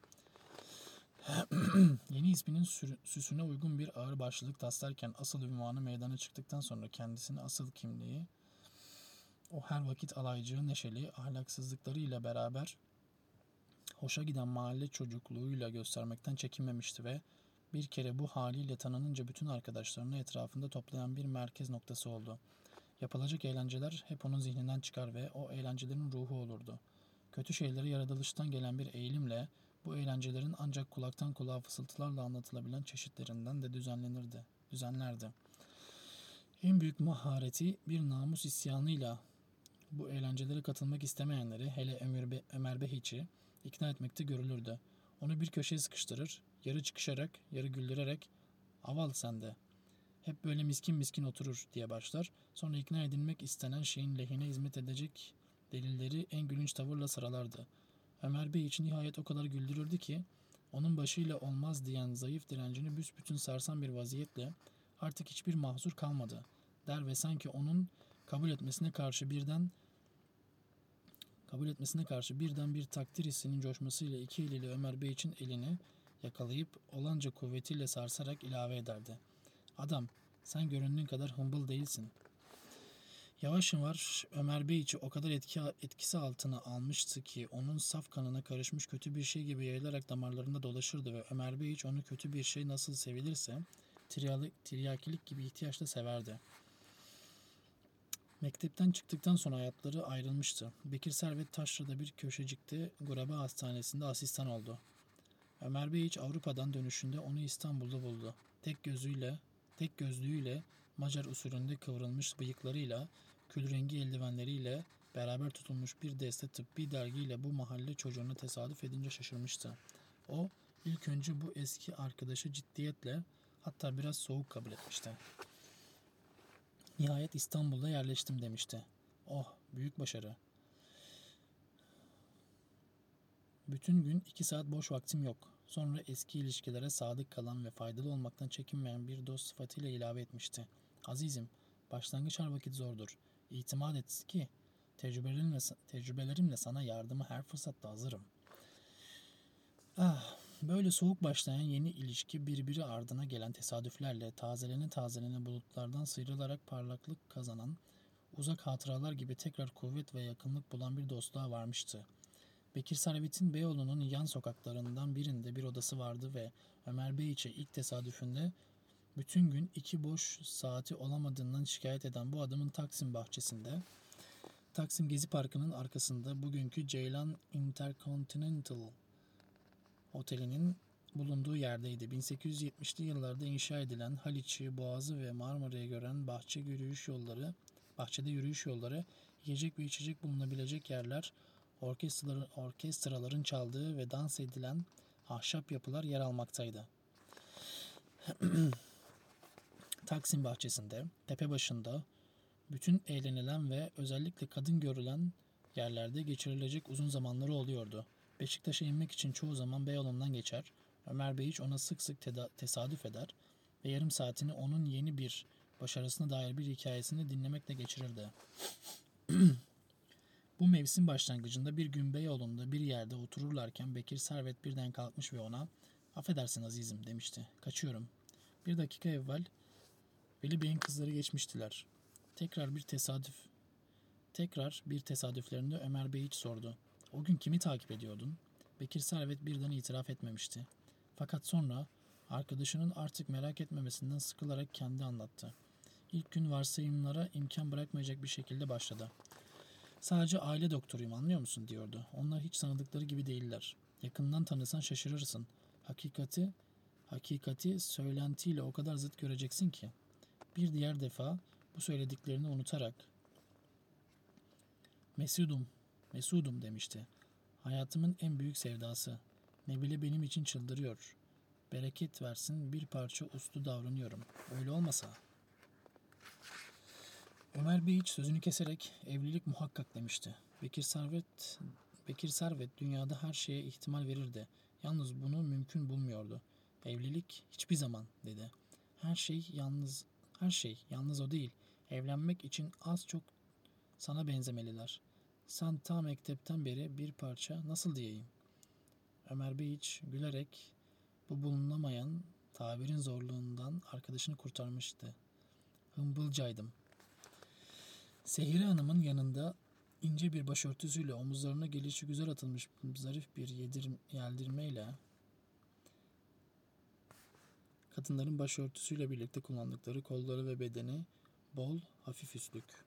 Yeni isminin süsüne uygun bir ağır başlılık taslarken asıl ünvanı meydana çıktıktan sonra kendisini asıl kimliği o her vakit alaycı, neşeli, ahlaksızlıklarıyla beraber hoşa giden mahalle çocukluğuyla göstermekten çekinmemişti ve bir kere bu haliyle tanınınca bütün arkadaşlarını etrafında toplayan bir merkez noktası oldu. Yapılacak eğlenceler hep onun zihninden çıkar ve o eğlencelerin ruhu olurdu. Kötü şeyleri yaratılıştan gelen bir eğilimle bu eğlencelerin ancak kulaktan kulağa fısıltılarla anlatılabilen çeşitlerinden de düzenlenirdi, düzenlerdi. En büyük mahareti bir namus isyanıyla bu eğlencelere katılmak istemeyenleri hele Ömer, Be- Ömer Behiç'i ikna etmekte görülürdü. Onu bir köşeye sıkıştırır, yarı çıkışarak, yarı güldürerek aval sende. Hep böyle miskin miskin oturur diye başlar. Sonra ikna edilmek istenen şeyin lehine hizmet edecek delilleri en gülünç tavırla sıralardı. Ömer Bey için nihayet o kadar güldürürdü ki onun başıyla olmaz diyen zayıf direncini büsbütün sarsan bir vaziyetle artık hiçbir mahzur kalmadı der ve sanki onun kabul etmesine karşı birden kabul etmesine karşı birden bir takdir hissinin coşmasıyla iki eliyle Ömer Bey için elini yakalayıp olanca kuvvetiyle sarsarak ilave ederdi. Adam sen göründüğün kadar hımbıl değilsin. Yavaş yavaş Ömer Bey içi o kadar etki, etkisi altına almıştı ki onun saf kanına karışmış kötü bir şey gibi yayılarak damarlarında dolaşırdı ve Ömer Bey hiç onu kötü bir şey nasıl sevilirse tiryakilik gibi ihtiyaçla severdi. Mektepten çıktıktan sonra hayatları ayrılmıştı. Bekir Servet Taşra'da bir köşecikte Guraba Hastanesi'nde asistan oldu. Ömer Bey hiç Avrupa'dan dönüşünde onu İstanbul'da buldu. Tek gözüyle, tek gözlüğüyle, Macar usulünde kıvrılmış bıyıklarıyla, kül rengi eldivenleriyle beraber tutulmuş bir deste tıbbi dergiyle bu mahalle çocuğuna tesadüf edince şaşırmıştı. O ilk önce bu eski arkadaşı ciddiyetle hatta biraz soğuk kabul etmişti. Nihayet İstanbul'da yerleştim demişti. Oh büyük başarı. Bütün gün iki saat boş vaktim yok. Sonra eski ilişkilere sadık kalan ve faydalı olmaktan çekinmeyen bir dost sıfatıyla ilave etmişti. Azizim, başlangıç her vakit zordur. İtimat et ki tecrübelerimle, tecrübelerimle sana yardıma her fırsatta hazırım. Ah, böyle soğuk başlayan yeni ilişki birbiri ardına gelen tesadüflerle tazelene tazelene bulutlardan sıyrılarak parlaklık kazanan, uzak hatıralar gibi tekrar kuvvet ve yakınlık bulan bir dostluğa varmıştı. Bekir Servet'in Beyoğlu'nun yan sokaklarından birinde bir odası vardı ve Ömer Bey ilk tesadüfünde bütün gün iki boş saati olamadığından şikayet eden bu adamın Taksim bahçesinde, Taksim Gezi Parkı'nın arkasında bugünkü Ceylan Intercontinental Oteli'nin bulunduğu yerdeydi. 1870'li yıllarda inşa edilen Haliç'i, Boğaz'ı ve Marmara'ya gören bahçe yürüyüş yolları, bahçede yürüyüş yolları, yiyecek ve içecek bulunabilecek yerler, orkestraların, orkestraların çaldığı ve dans edilen ahşap yapılar yer almaktaydı. Taksim bahçesinde, tepe başında, bütün eğlenilen ve özellikle kadın görülen yerlerde geçirilecek uzun zamanları oluyordu. Beşiktaş'a inmek için çoğu zaman Beyoğlu'ndan geçer. Ömer Bey hiç ona sık sık tesadüf eder ve yarım saatini onun yeni bir başarısına dair bir hikayesini dinlemekle geçirirdi. Bu mevsim başlangıcında bir gün Beyoğlu'nda bir yerde otururlarken Bekir Servet birden kalkmış ve ona ''Affedersin azizim'' demişti. ''Kaçıyorum.'' Bir dakika evvel Veli Bey'in kızları geçmiştiler. Tekrar bir tesadüf Tekrar bir tesadüflerinde Ömer Bey hiç sordu. O gün kimi takip ediyordun? Bekir Servet birden itiraf etmemişti. Fakat sonra arkadaşının artık merak etmemesinden sıkılarak kendi anlattı. İlk gün varsayımlara imkan bırakmayacak bir şekilde başladı. Sadece aile doktoruyum anlıyor musun diyordu. Onlar hiç sanıdıkları gibi değiller. Yakından tanısan şaşırırsın. Hakikati, hakikati söylentiyle o kadar zıt göreceksin ki. Bir diğer defa bu söylediklerini unutarak Mesudum, Mesudum demişti. Hayatımın en büyük sevdası. Nebile benim için çıldırıyor. Bereket versin bir parça uslu davranıyorum. Öyle olmasa. Ömer Bey hiç sözünü keserek evlilik muhakkak demişti. Bekir Servet, Bekir Servet dünyada her şeye ihtimal verirdi. Yalnız bunu mümkün bulmuyordu. Evlilik hiçbir zaman dedi. Her şey yalnız, her şey yalnız o değil. Evlenmek için az çok sana benzemeliler. Sen ta mektepten beri bir parça nasıl diyeyim? Ömer Bey hiç gülerek bu bulunamayan tabirin zorluğundan arkadaşını kurtarmıştı. Hımbılcaydım. Sehire Hanım'ın yanında ince bir başörtüsüyle omuzlarına gelişi güzel atılmış zarif bir yedir, yeldirmeyle kadınların başörtüsüyle birlikte kullandıkları kolları ve bedeni bol, hafif üstlük.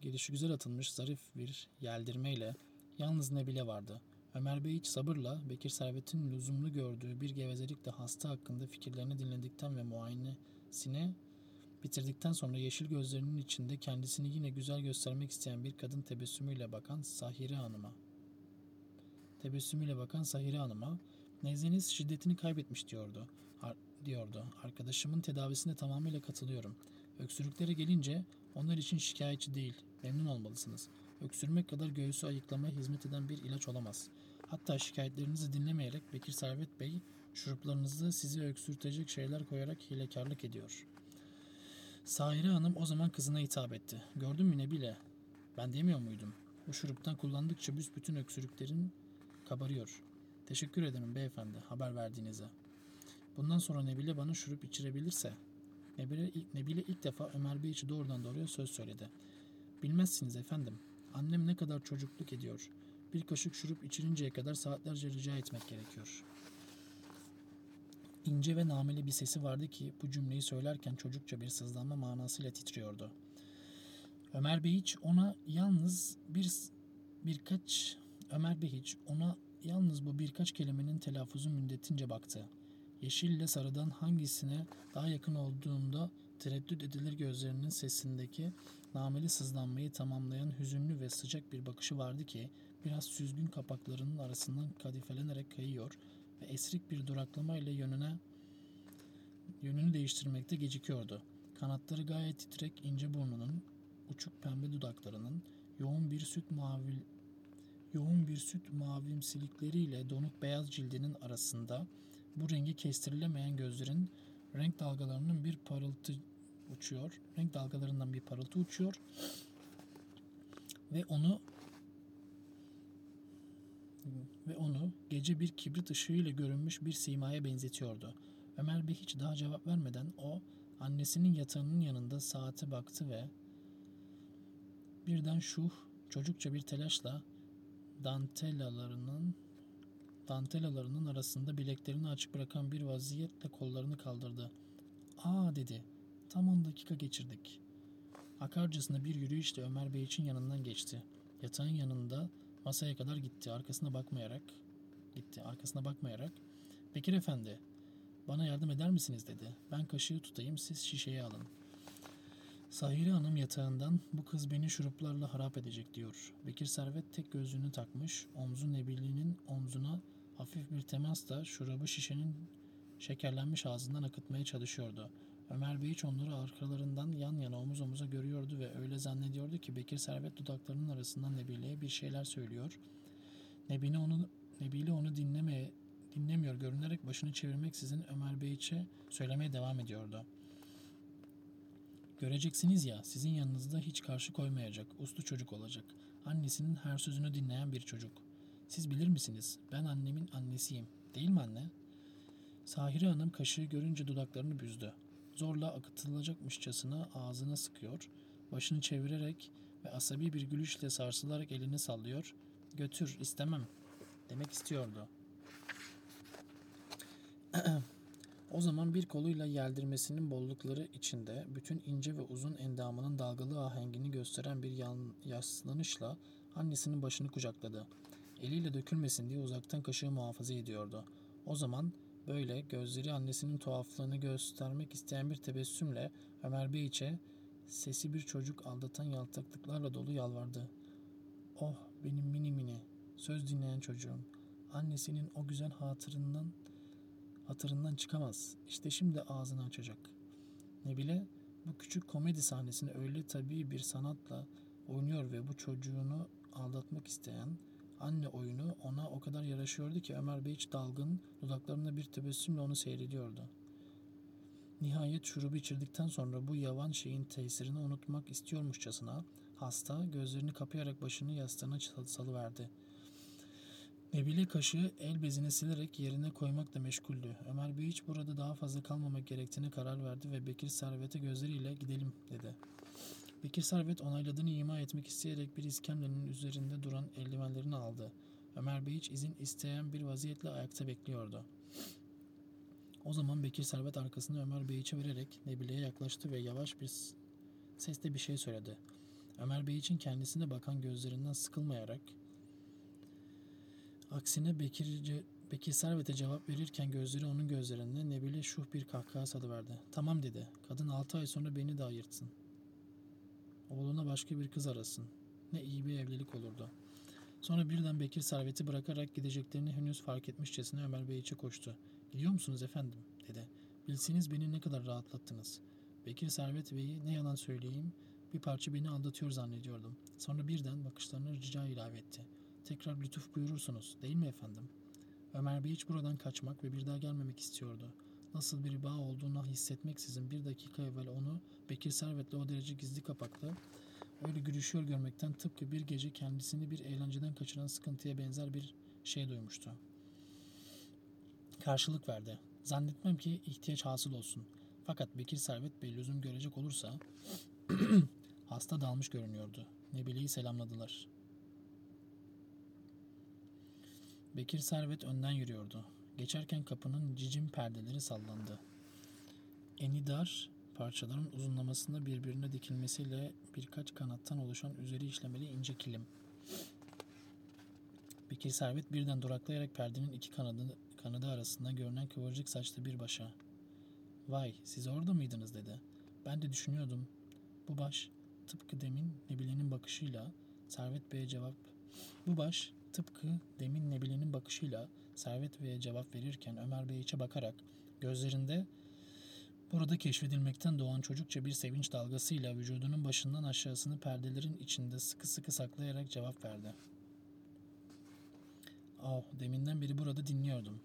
Gelişi güzel atılmış zarif bir yeldirmeyle yalnız Nebile vardı. Ömer Bey hiç sabırla Bekir Servet'in lüzumlu gördüğü bir gevezelikle hasta hakkında fikirlerini dinledikten ve muayenesine bitirdikten sonra yeşil gözlerinin içinde kendisini yine güzel göstermek isteyen bir kadın tebessümüyle bakan Sahire Hanım'a tebessümüyle bakan Sahire Hanım'a nezleniz şiddetini kaybetmiş diyordu. Ar- diyordu. Arkadaşımın tedavisine tamamıyla katılıyorum. Öksürüklere gelince onlar için şikayetçi değil, memnun olmalısınız. Öksürmek kadar göğsü ayıklamaya hizmet eden bir ilaç olamaz. Hatta şikayetlerinizi dinlemeyerek Bekir Servet Bey şuruplarınızda sizi öksürtecek şeyler koyarak hilekarlık ediyor. Sahire Hanım o zaman kızına hitap etti. Gördün mü ne bile? Ben demiyor muydum? Bu şuruptan kullandıkça büsbütün öksürüklerin kabarıyor. Teşekkür ederim beyefendi haber verdiğinize. Bundan sonra Nebile bana şurup içirebilirse Nebile Nebile ilk defa Ömer Bey için doğrudan doğruya söz söyledi. Bilmezsiniz efendim. Annem ne kadar çocukluk ediyor. Bir kaşık şurup içirinceye kadar saatlerce rica etmek gerekiyor. İnce ve nameli bir sesi vardı ki bu cümleyi söylerken çocukça bir sızlanma manasıyla titriyordu. Ömer Bey hiç ona yalnız bir birkaç Ömer Bey hiç ona yalnız bu birkaç kelimenin telaffuzu müddetince baktı. Yeşil ile sarıdan hangisine daha yakın olduğunda tereddüt edilir gözlerinin sesindeki nameli sızlanmayı tamamlayan hüzünlü ve sıcak bir bakışı vardı ki biraz süzgün kapaklarının arasından kadifelenerek kayıyor ve esrik bir duraklamayla yönüne yönünü değiştirmekte gecikiyordu. Kanatları gayet titrek ince burnunun, uçuk pembe dudaklarının, yoğun bir süt mavi yoğun bir süt mavimsilikleriyle donuk beyaz cildinin arasında bu rengi kestirilemeyen gözlerin renk dalgalarının bir parıltı uçuyor. Renk dalgalarından bir parıltı uçuyor. Ve onu ve onu gece bir kibrit ışığıyla görünmüş bir simaya benzetiyordu. Ömer Bey hiç daha cevap vermeden o annesinin yatağının yanında saate baktı ve birden şuh çocukça bir telaşla dantelalarının dantelalarının arasında bileklerini açık bırakan bir vaziyetle kollarını kaldırdı. Aa dedi. Tam 10 dakika geçirdik. Akarcasına bir yürüyüşle Ömer Bey için yanından geçti. Yatağın yanında masaya kadar gitti. Arkasına bakmayarak gitti. Arkasına bakmayarak Bekir Efendi bana yardım eder misiniz dedi. Ben kaşığı tutayım siz şişeyi alın. Sahire Hanım yatağından bu kız beni şuruplarla harap edecek diyor. Bekir Servet tek gözlüğünü takmış. Omzu Nebili'nin omzuna hafif bir temasla şurabı şişenin şekerlenmiş ağzından akıtmaya çalışıyordu. Ömer Bey hiç onları arkalarından yan yana omuz omuza görüyordu ve öyle zannediyordu ki Bekir Servet dudaklarının arasından Nebile'ye bir şeyler söylüyor. Nebile onu Nebile onu dinlemeye dinlemiyor görünerek başını çevirmeksizin Ömer Bey'e söylemeye devam ediyordu. Göreceksiniz ya sizin yanınızda hiç karşı koymayacak, uslu çocuk olacak. Annesinin her sözünü dinleyen bir çocuk. Siz bilir misiniz? Ben annemin annesiyim. Değil mi anne? Sahire Hanım kaşığı görünce dudaklarını büzdü. Zorla akıtılacakmışçasına ağzına sıkıyor, başını çevirerek ve asabi bir gülüşle sarsılarak elini sallıyor. Götür, istemem demek istiyordu. O zaman bir koluyla yeldirmesinin bollukları içinde bütün ince ve uzun endamının dalgalı ahengini gösteren bir yaslanışla annesinin başını kucakladı. Eliyle dökülmesin diye uzaktan kaşığı muhafaza ediyordu. O zaman böyle gözleri annesinin tuhaflığını göstermek isteyen bir tebessümle Ömer Beyç'e sesi bir çocuk aldatan yaltaklıklarla dolu yalvardı. Oh benim mini mini, söz dinleyen çocuğum. Annesinin o güzel hatırından hatırından çıkamaz. İşte şimdi ağzını açacak. Nebile bu küçük komedi sahnesini öyle tabii bir sanatla oynuyor ve bu çocuğunu aldatmak isteyen anne oyunu ona o kadar yaraşıyordu ki Ömer Bey hiç dalgın dudaklarında bir tebessümle onu seyrediyordu. Nihayet şurubu içirdikten sonra bu yavan şeyin tesirini unutmak istiyormuşçasına hasta gözlerini kapayarak başını yastığına salıverdi. Nebile kaşığı el bezine silerek yerine koymakla meşguldü. Ömer Bey hiç burada daha fazla kalmamak gerektiğine karar verdi ve Bekir Servet'e gözleriyle gidelim dedi. Bekir Servet onayladığını ima etmek isteyerek bir iskemlenin üzerinde duran eldivenlerini aldı. Ömer Bey hiç izin isteyen bir vaziyetle ayakta bekliyordu. O zaman Bekir Servet arkasını Ömer Bey'i çevirerek Nebile'ye yaklaştı ve yavaş bir sesle bir şey söyledi. Ömer Bey için kendisine bakan gözlerinden sıkılmayarak Aksine Bekirce, Bekir Servet'e cevap verirken gözleri onun gözlerinde Nebile şuh bir kahkaha salıverdi. Tamam dedi. Kadın altı ay sonra beni de ayırtsın. Oğluna başka bir kız arasın. Ne iyi bir evlilik olurdu. Sonra birden Bekir Servet'i bırakarak gideceklerini henüz fark etmişçesine Ömer Bey içe koştu. Gidiyor musunuz efendim? dedi. Bilseniz beni ne kadar rahatlattınız. Bekir Servet Bey'i ne yalan söyleyeyim bir parça beni aldatıyor zannediyordum. Sonra birden bakışlarını rica ilave etti. Tekrar lütuf buyurursunuz değil mi efendim? Ömer Bey hiç buradan kaçmak ve bir daha gelmemek istiyordu. Nasıl bir bağ olduğunu hissetmeksizin bir dakika evvel onu Bekir Servet'le o derece gizli kapaklı, öyle gülüşüyor görmekten tıpkı bir gece kendisini bir eğlenceden kaçıran sıkıntıya benzer bir şey duymuştu. Karşılık verdi. Zannetmem ki ihtiyaç hasıl olsun. Fakat Bekir Servet Bey lüzum görecek olursa hasta dalmış görünüyordu. Nebile'yi selamladılar. Bekir Servet önden yürüyordu. Geçerken kapının cicim perdeleri sallandı. Eni dar parçaların uzunlamasında birbirine dikilmesiyle birkaç kanattan oluşan üzeri işlemeli ince kilim. Bekir Servet birden duraklayarak perdenin iki kanadı, kanadı arasında görünen kıvırcık saçlı bir başa. Vay siz orada mıydınız dedi. Ben de düşünüyordum. Bu baş tıpkı demin Nebile'nin bakışıyla Servet Bey'e cevap. Bu baş tıpkı demin Nebile'nin bakışıyla Servet Bey'e cevap verirken Ömer Bey içe bakarak gözlerinde burada keşfedilmekten doğan çocukça bir sevinç dalgasıyla vücudunun başından aşağısını perdelerin içinde sıkı sıkı saklayarak cevap verdi. Oh, deminden beri burada dinliyordum.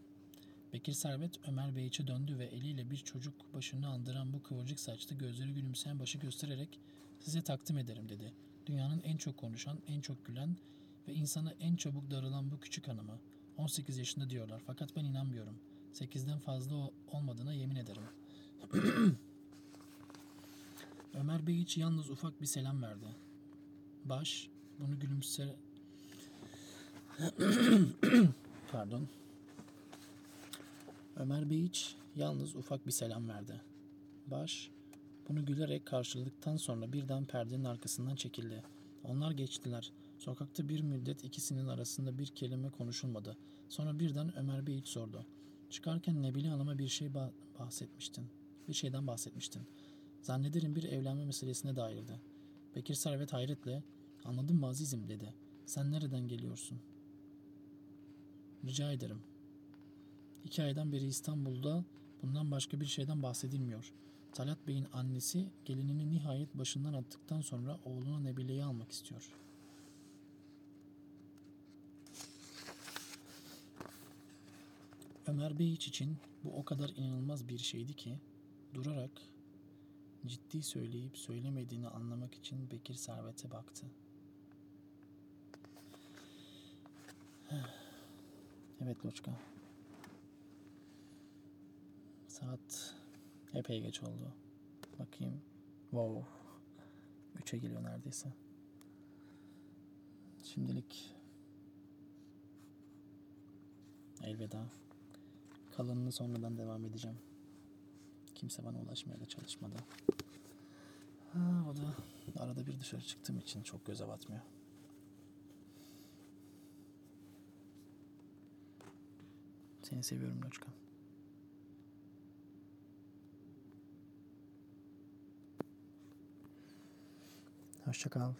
Bekir Servet Ömer Bey içe döndü ve eliyle bir çocuk başını andıran bu kıvırcık saçlı gözleri gülümseyen başı göstererek size takdim ederim dedi. Dünyanın en çok konuşan, en çok gülen ve insana en çabuk darılan bu küçük hanıma. 18 yaşında diyorlar fakat ben inanmıyorum. 8'den fazla olmadığına yemin ederim. Ömer Bey hiç yalnız ufak bir selam verdi. Baş bunu gülümse... Pardon. Ömer Bey hiç yalnız ufak bir selam verdi. Baş bunu gülerek karşıladıktan sonra birden perdenin arkasından çekildi. Onlar geçtiler. Sokakta bir müddet ikisinin arasında bir kelime konuşulmadı. Sonra birden Ömer Bey hiç sordu. Çıkarken Nebile Hanım'a bir şey bahsetmiştin. Bir şeyden bahsetmiştin. Zannederim bir evlenme meselesine dairdi. Bekir Servet hayretle, anladım mı azizim dedi. Sen nereden geliyorsun? Rica ederim. İki aydan beri İstanbul'da bundan başka bir şeyden bahsedilmiyor. Talat Bey'in annesi gelinini nihayet başından attıktan sonra oğluna Nebile'yi almak istiyor. Ömer Beyiç için bu o kadar inanılmaz bir şeydi ki durarak ciddi söyleyip söylemediğini anlamak için Bekir Servet'e baktı. Evet Loçka. Saat epey geç oldu. Bakayım. Wow. Üçe geliyor neredeyse. Şimdilik elveda. Kalanını sonradan devam edeceğim. Kimse bana ulaşmaya da çalışmadı. Ha, o da arada bir dışarı çıktığım için çok göze batmıyor. Seni seviyorum Loçka. Hoşça kal.